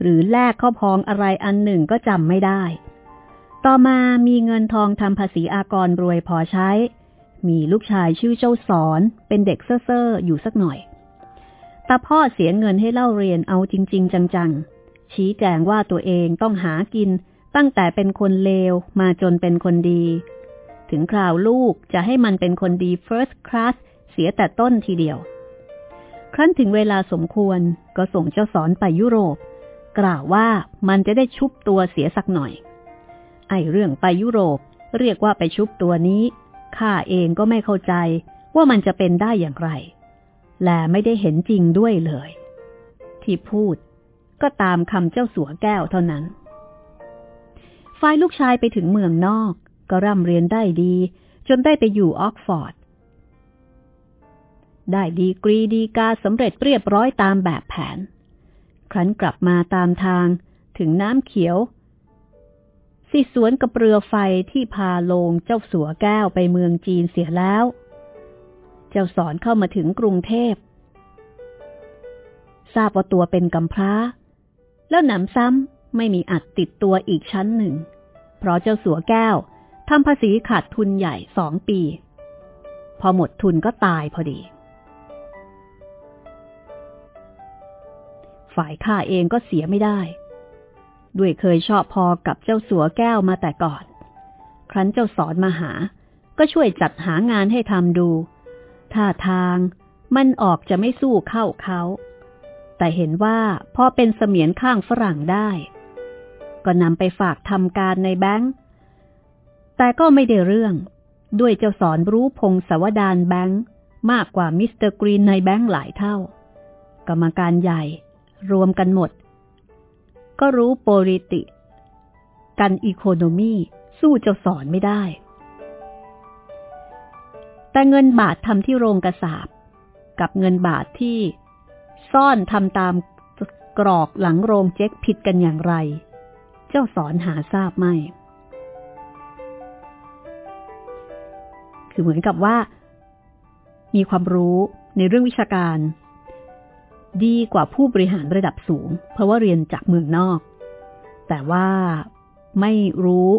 หรือแลกข้าวพองอะไรอันหนึ่งก็จำไม่ได้ ต่อมามีเงินทองทำภาษีอากรรวยพอใช้ มีลูกชายชื่อเจ้าสอนเป็นเด็กเซ่อๆอยู่สักหน่อยตาพ่อเสียเงินให้เล่าเรียนเอาจริง ๆ จังๆ ชี้แจงว่าตัวเองต้องหากินตั้งแต่เป็นคนเลวมาจนเป็นคนดี ถึงคราวลูกจะให้มันเป็นคนดี first class เสียแต่ต้นทีเดียว ครั้นถึงเวลาสมควรก็ส่งเจ้าสอนไปยุโรป กล่าวว่ามันจะได้ชุบตัวเสียสักหน่อย ไอเรื่องไปยุโรปเรียกว่าไปชุบตัวนี้ ข้าเองก็ไม่เข้าใจว่ามันจะเป็นได้อย่างไร และไม่ได้เห็นจริงด้วยเลย ที่พูดก็ตามคำเจ้าสัวแก้วเท่านั้น ฝ่ายลูกชายไปถึงเมืองนอก ก็ร่ำเรียนได้ดี จนได้ไปอยู่ออกฟอร์ด ได้ดีกรีดีกาสำเร็จเรียบร้อยตามแบบแผน ครั้นกลับมาตามทางถึงน้ำเขียว สิสวนกับเรือไฟที่พาลงเจ้าสัวแก้วไปเมืองจีนเสียแล้ว เจ้าสอนเข้ามาถึงกรุงเทพ ทราบว่าตัวเป็นกำพร้า แล้วหนำซ้ำไม่มีอัดติดตัวอีกชั้นหนึ่ง เพราะเจ้าสัวแก้วทำภาษีขาดทุนใหญ่สองปี พอหมดทุนก็ตายพอดี ฝ่ายข้าเองก็เสียไม่ได้ ด้วยเคยชอบพอกับเจ้าสัวแก้วมาแต่ก่อน ครั้นเจ้าสอนมาหา ก็ช่วยจัดหางานให้ทำดู ท่าทางมันออกจะไม่สู้เข้าเค้า แต่เห็นว่าพอเป็นเสมียนข้างฝรั่งได้ ก็นำไปฝากทำการในแบงค์ แต่ก็ไม่ได้เรื่อง ด้วยเจ้าสอดรู้พงศวดารแบงค์มากกว่ามิสเตอร์กรีนในแบงค์หลายเท่า กรรมการใหญ่รวมกันหมด ก็รู้ political economyสู้เจ้าสอนไม่ได้ แต่เงินบาททำที่โรงกระสาบ กับเงินบาทที่ซ่อนทำตามกรอกหลังโรงเจ๊กผิดกันอย่างไร เจ้าสอนหาทราบไม่ คือเหมือนกับว่า มีความรู้ในเรื่องวิชาการ ดีกว่าผู้บริหารระดับสูง เพราะว่าเรียนจากเมืองนอก แต่ว่าไม่รู้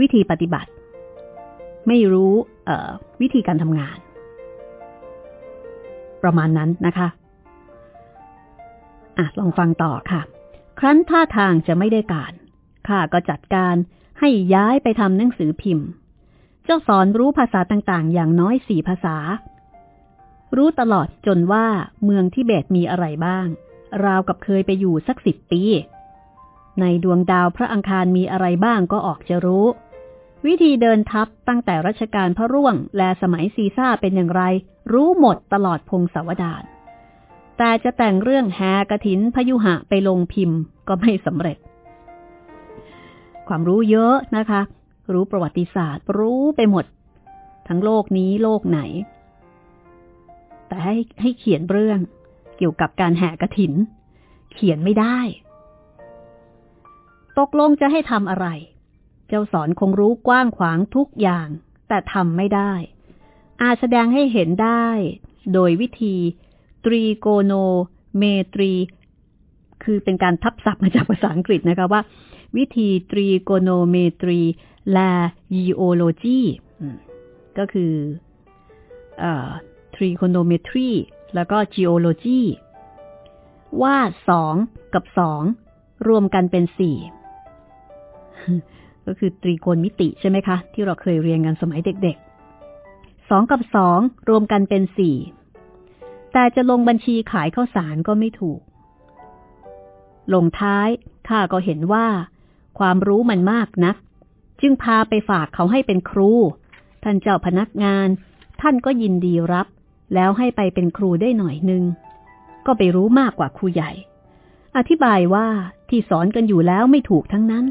วิธีปฏิบัติ ไม่รู้วิธีการทำงาน ประมาณนั้นนะคะอะลองฟังต่อค่ะ ครั้นท่าทางจะไม่ได้การข้าก็จัดการให้ย้ายไปทำหนังสือพิมพ์ เจ้าสอนรู้ภาษาต่างๆ อย่างน้อยสี่ภาษา รู้ตลอดจนว่าเมืองทิเบตมีอะไรบ้าง ราวกับเคยไปอยู่สักสิบปี ในดวงดาวพระอังคารมีอะไรบ้างก็ออกจะรู้ วิธีเดินทัพตั้งแต่รัชกาลพระร่วง และสมัยซีซ่าเป็นอย่างไร รู้หมดตลอดพงศาวดารแต่จะแต่งเรื่องแฮกระถินพยุหะไปลงพิมพ์ก็ไม่สำเร็จ ความรู้เยอะนะคะ รู้ประวัติศาสตร์ รู้ไปหมด ทั้งโลกนี้โลกไหน แต่ให้ให้เขียนเรื่อง เกี่ยวกับการแห่กระถิน เขียนไม่ได้ ตกลงจะให้ทำอะไร เจ้าสอนคงรู้กว้างขวางทุกอย่าง แต่ทำไม่ได้ อาจแสดงให้เห็นได้ โดยวิธี ตรีโกโน เมตรี คือเป็นการทับศัพท์มาจากภาษาอังกฤษนะคะว่า วิธีตรีโกโนเมตรีและ geology ก็คือ trigonometry แล้วก็ geology ว่าสองกับสองรวมกันเป็นสี่ก็คือตรีโกณมิติใช่ไหมคะ ที่เราเคยเรียนกันสมัยเด็กๆสองกับสองรวมกันเป็นสี่แต่จะลงบัญชีขายข้าวสารก็ไม่ถูก ลงท้ายข้าก็เห็นว่า ความรู้มันมากนัก จึงพาไปฝากเขาให้เป็นครู ท่านเจ้าพนักงาน ท่านก็ยินดีรับ แล้วให้ไปเป็นครูได้หน่อยนึง ก็ไปรู้มากกว่าครูใหญ่ อธิบายว่าที่สอนกันอยู่แล้วไม่ถูกทั้งนั้น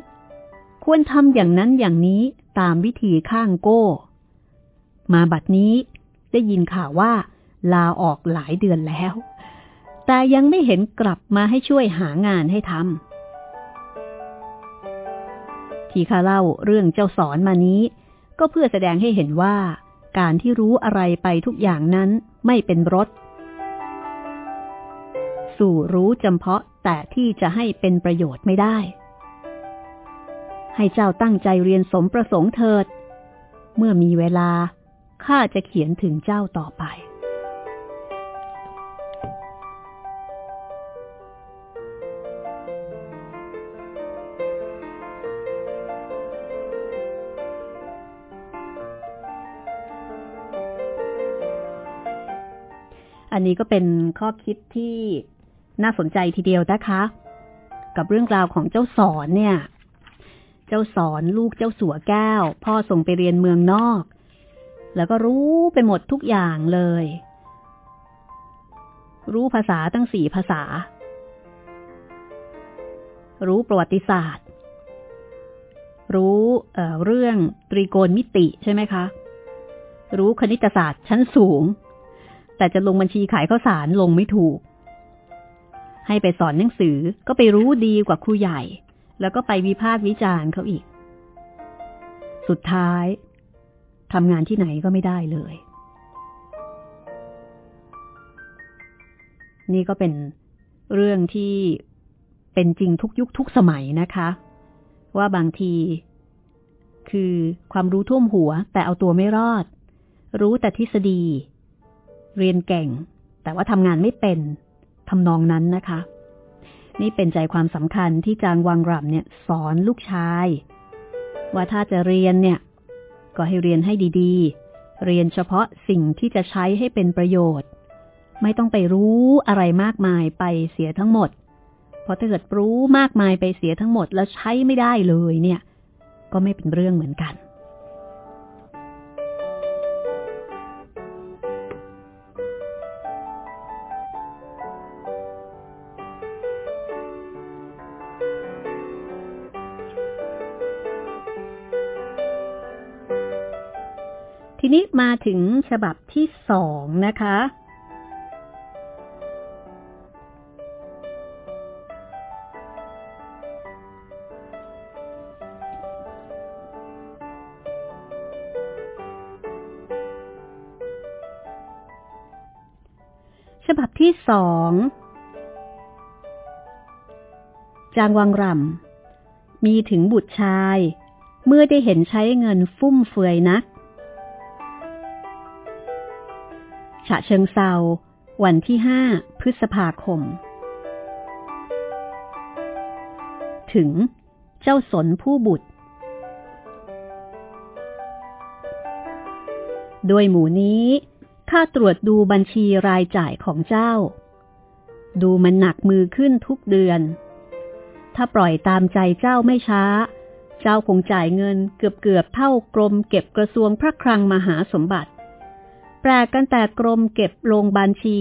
ควรทำอย่างนั้นอย่างนี้ตามวิธีข้างโก้ มาบัดนี้ได้ยินข่าวว่า ลาออกหลายเดือนแล้ว แต่ยังไม่เห็นกลับมาให้ช่วยหางานให้ทำที่ข้าเล่าเรื่องเจ้าสอนมานี้ ก็เพื่อแสดงให้เห็นว่าการที่รู้อะไรไปทุกอย่างนั้น ไม่เป็นรถสู่รู้จำเพาะแต่ที่จะให้เป็นประโยชน์ไม่ได้ ให้เจ้าตั้งใจเรียนสมประสงค์เถิด เมื่อมีเวลาข้าจะเขียนถึงเจ้าต่อไป อันนี้ก็เป็นข้อคิดที่น่าสนใจทีเดียวนะคะ กับเรื่องราวของเจ้าสอนเนี่ย เจ้าสอนลูกเจ้าสัวแก้ว พ่อส่งไปเรียนเมืองนอก แล้วก็รู้ไปหมดทุกอย่างเลย รู้ภาษาตั้งสี่ภาษา รู้ประวัติศาสตร์ รู้เเรื่องตรีโกณมิติใช่ไหมคะ รู้คณิตศาสตร์ชั้นสูง แต่จะลงบัญชีขายข้าวสารลงไม่ถูก ให้ไปสอนหนังสือก็ไปรู้ดีกว่าครูใหญ่ แล้วก็ไปวิพากษ์วิจารณ์เขาอีก สุดท้ายทำงานที่ไหนก็ไม่ได้เลย นี่ก็เป็นเรื่องที่เป็นจริงทุกยุคทุกสมัยนะคะ ว่าบางที คือความรู้ท่วมหัวแต่เอาตัวไม่รอด รู้แต่ทฤษฎี เรียนเก่ง แต่ว่าทำงานไม่เป็นทำนองนั้นนะคะ นี่เป็นใจความสำคัญที่จางวังรำเนี่ยสอนลูกชาย ว่าถ้าจะเรียนเนี่ย ก็ให้เรียนให้ดีๆ เรียนเฉพาะสิ่งที่จะใช้ให้เป็นประโยชน์ ไม่ต้องไปรู้อะไรมากมายไปเสียทั้งหมด เพราะถ้าเกิดรู้มากมายไปเสียทั้งหมดแล้วใช้ไม่ได้เลยเนี่ย ก็ไม่เป็นเรื่องเหมือนกัน มาถึงฉบับที่สองนะคะ ฉบับที่สองจางวังรำมีถึงบุตรชาย เมื่อได้เห็นใช้เงินฟุ่มเฟือยนัก ฉะเชิงเซา วันที่ห้าพฤษภาคม ถึงเจ้าสนผู้บุตร โดยหมู่นี้ข้าตรวจดูบัญชีรายจ่ายของเจ้า ดูมันหนักมือขึ้นทุกเดือน ถ้าปล่อยตามใจเจ้าไม่ช้า เจ้าคงจ่ายเงินเกือบเกือบเท่ากรมเก็บกระทรวงพระคลังมหาสมบัติ ปลกันแต่กรมเก็บลงบัญชี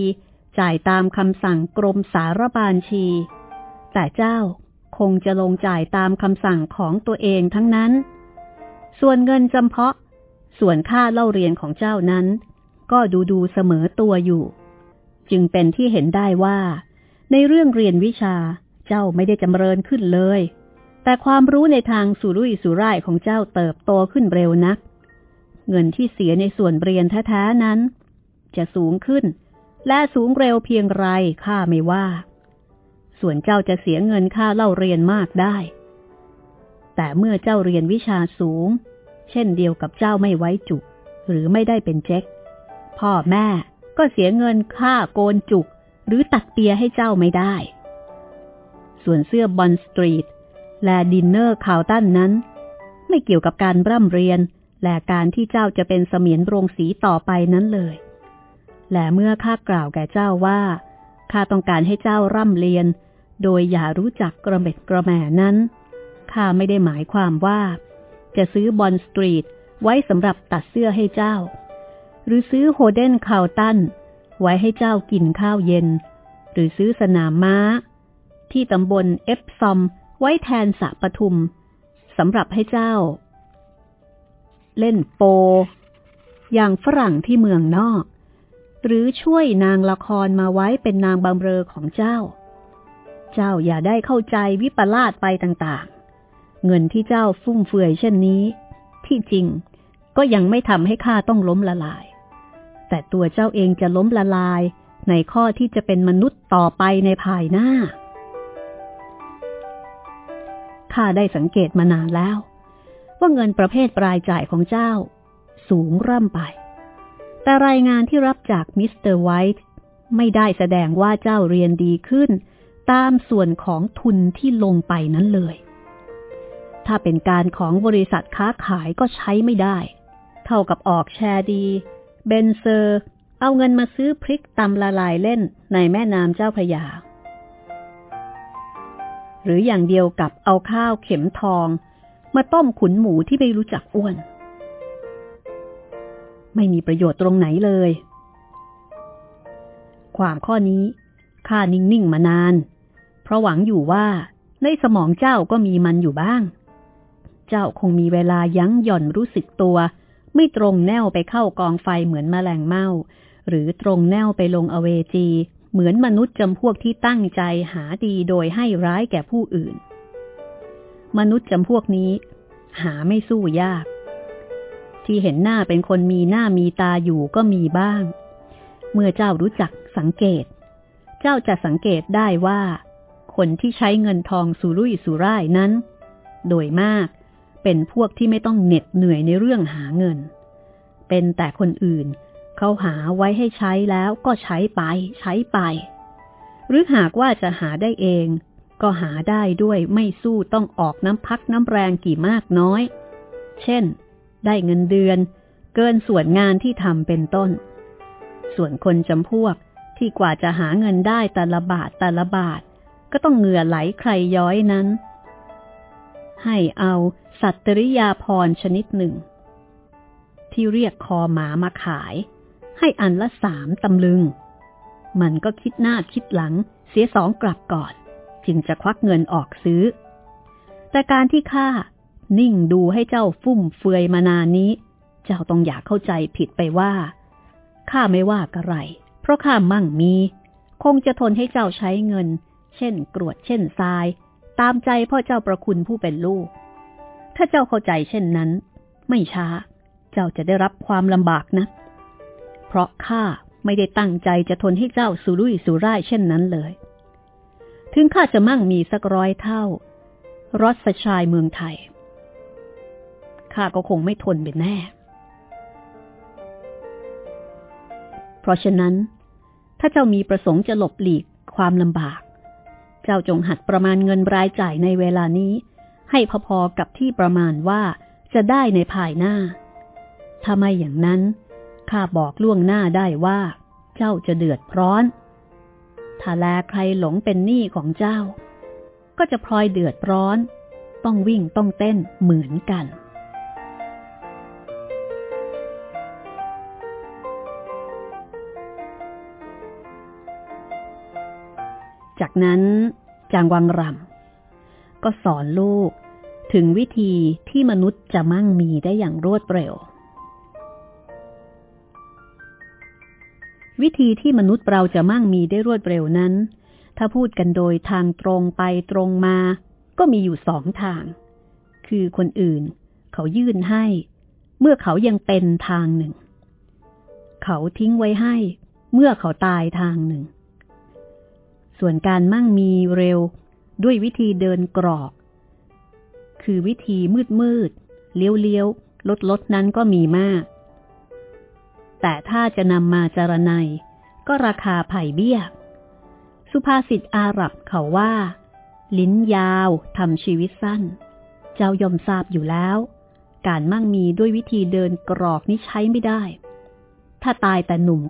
จ่ายตามคำสั่งกรมสารบัญชี แต่เจ้าคงจะลงจ่ายตามคำสั่งของตัวเองทั้งนั้น ส่วนเงินจำเพาะ ส่วนค่าเล่าเรียนของเจ้านั้น ก็ดูดูเสมอตัวอยู่ จึงเป็นที่เห็นได้ว่า ในเรื่องเรียนวิชาเจ้าไม่ได้จำเริญขึ้นเลย แต่ความรู้ในทางสุรุ่ยสุร่ายของเจ้าเติบโตขึ้นเร็วนัก เงินที่เสียในส่วนเรียนแท้ๆนั้น จะสูงขึ้น และสูงเร็วเพียงไรข้าไม่ว่า ส่วนเจ้าจะเสียเงินค่าเล่าเรียนมากได้ แต่เมื่อเจ้าเรียนวิชาสูง เช่นเดียวกับเจ้าไม่ไว้จุก หรือไม่ได้เป็นเจ๊กพ่อแม่ก็เสียเงินค่าโกนจุก หรือตัดเปียให้เจ้าไม่ได้ ส่วนเสื้อ Bond Street และ dinner Carlton นั้น ไม่เกี่ยวกับการร่ำเรียน และการที่เจ้าจะเป็นเสมียนโรงสีต่อไปนั้นเลย และเมื่อข้ากล่าวแก่เจ้าว่าข้าต้องการให้เจ้าร่ำเรียน โดยอย่ารู้จักกระเบียดกระแหม่นั้นข้าไม่ได้หมายความว่า จะซื้อ Bond Street ไว้สำหรับตัดเสื้อให้เจ้า หรือซื้อ Hotel Carlton ไว้ให้เจ้ากินข้าวเย็น หรือซื้อสนามม้า ที่ตำบล Epsom ไว้แทนสระปทุมสำหรับให้เจ้า เล่นโป อย่างฝรั่งที่เมืองนอก หรือช่วยนางละครมาไว้เป็นนางบำเรอของเจ้า เจ้าอย่าได้เข้าใจวิปลาสไปต่างๆ เงินที่เจ้าฟุ่มเฟือยเช่นนี้ ที่จริงก็ยังไม่ทำให้ข้าต้องล้มละลาย แต่ตัวเจ้าเองจะล้มละลายในข้อที่จะเป็นมนุษย์ต่อไปในภายหน้า ข้าได้สังเกตมานานแล้ว ว่าเงินประเภทปลายจ่ายของเจ้า สูงร่ำไป แต่รายงานที่รับจากมิสเตอร์ไวท์ไม่ได้แสดงว่าเจ้าเรียนดีขึ้น ตามส่วนของทุนที่ลงไปนั้นเลย ถ้าเป็นการของบริษัทค้าขายก็ใช้ไม่ได้ เท่ากับออกแชร์ดี เบนเซอร์ เอาเงินมาซื้อพริกตำละลายเล่นในแม่น้ำเจ้าพระยา หรืออย่างเดียวกับเอาข้าวเข็มทอง มาต้มขุนหมูที่ไม่รู้จักอ้วน ไม่มีประโยชน์ตรงไหนเลย ความข้อนี้ข้านิ่ง ๆ มานาน เพราะหวังอยู่ว่าในสมองเจ้าก็มีมันอยู่บ้าง เจ้าคงมีเวลายั้งหย่อนรู้สึกตัว ไม่ตรงแนวไปเข้ากองไฟเหมือนมแมลงเม่า หรือตรงแนวไปลงอเวจี เหมือนมนุษย์จำพวกที่ตั้งใจหาดีโดยให้ร้ายแก่ผู้อื่น มนุษย์จำพวกนี้ หาไม่สู้ยาก ที่เห็นหน้าเป็นคนมีหน้ามีตาอยู่ก็มีบ้าง เมื่อเจ้ารู้จักสังเกต เจ้าจะสังเกตได้ว่า คนที่ใช้เงินทองสุรุ่ยสุร่ายนั้น โดยมากเป็นพวกที่ไม่ต้องเหน็ดเหนื่อยในเรื่องหาเงิน เป็นแต่คนอื่นเขาหาไว้ให้ใช้แล้วก็ใช้ไป ใช้ไป หรือหากว่าจะหาได้เอง ก็หาได้ด้วยไม่สู้ต้องออกน้ำพักน้ำแรงกี่มากน้อย เช่น ได้เงินเดือน เกินส่วนงานที่ทำเป็นต้น ส่วนคนจำพวกที่กว่าจะหาเงินได้แต่ละบาทแต่ละบาท ก็ต้องเหงื่อไหลใครย้อยนั้น ให้เอาสัตริยาพรชนิดหนึ่ง ที่เรียกคอหมามาขาย ให้อันละสามตำลึง มันก็คิดหน้าคิดหลังเสียสองกลับก่อน จึงจะควักเงินออกซื้อ แต่การที่ข้านิ่งดูให้เจ้าฟุ่มเฟือยมานานนี้ เจ้าต้องอยากเข้าใจผิดไปว่าข้าไม่ว่ากระไร เพราะข้ามั่งมี คงจะทนให้เจ้าใช้เงิน เช่น กรวดเช่นทราย ตามใจพ่อเจ้าประคุณผู้เป็นลูก ถ้าเจ้าเข้าใจเช่นนั้น ไม่ช้า เจ้าจะได้รับความลำบากนะ เพราะข้าไม่ได้ตั้งใจจะทนให้เจ้าสุรุ่ยสุร่ายเช่นนั้นเลย ถึงข้าจะมั่งมีสักร้อยเท่ารสชายเมืองไทย ข้าก็คงไม่ทนเป็นแน่ เพราะฉะนั้น ถ้าเจ้ามีประสงค์จะหลบหลีกความลำบาก เจ้าจงหัดประมาณเงินรายจ่ายในเวลานี้ ให้พอๆกับที่ประมาณว่าจะได้ในภายหน้า ถ้าไม่อย่างนั้น ข้าบอกล่วงหน้าได้ว่า เจ้าจะเดือดร้อน ถ้าแลใครหลงเป็นหนี้ของเจ้า ก็จะพลอยเดือดร้อน ต้องวิ่งต้องเต้นเหมือนกัน จากนั้นจางวังรำก็สอนลูกถึงวิธีที่มนุษย์จะมั่งมีได้อย่างรวดเร็ว วิธีที่มนุษย์เราจะมั่งมีได้รวดเร็วนั้น ถ้าพูดกันโดยทางตรงไปตรงมา ก็มีอยู่สองทาง คือคนอื่น เขายื่นให้ เมื่อเขายังเป็นทางหนึ่ง เขาทิ้งไว้ให้ เมื่อเขาตายทางหนึ่ง ส่วนการมั่งมีเร็วด้วยวิธีเดินกรอก คือวิธีมืดมืดเลี้ยวเลี้ยวลดลดนั้นก็มีมาก แต่ถ้าจะนำมาจารณัย ก็ราคาไผ่เบี้ย สุภาษิตอาหรับเขาว่า ลิ้นยาวทำชีวิตสั้น เจ้ายอมทราบอยู่แล้ว การมั่งมีด้วยวิธีเดินกรอกนี้ใช้ไม่ได้ ถ้าตายแต่หนุ่ม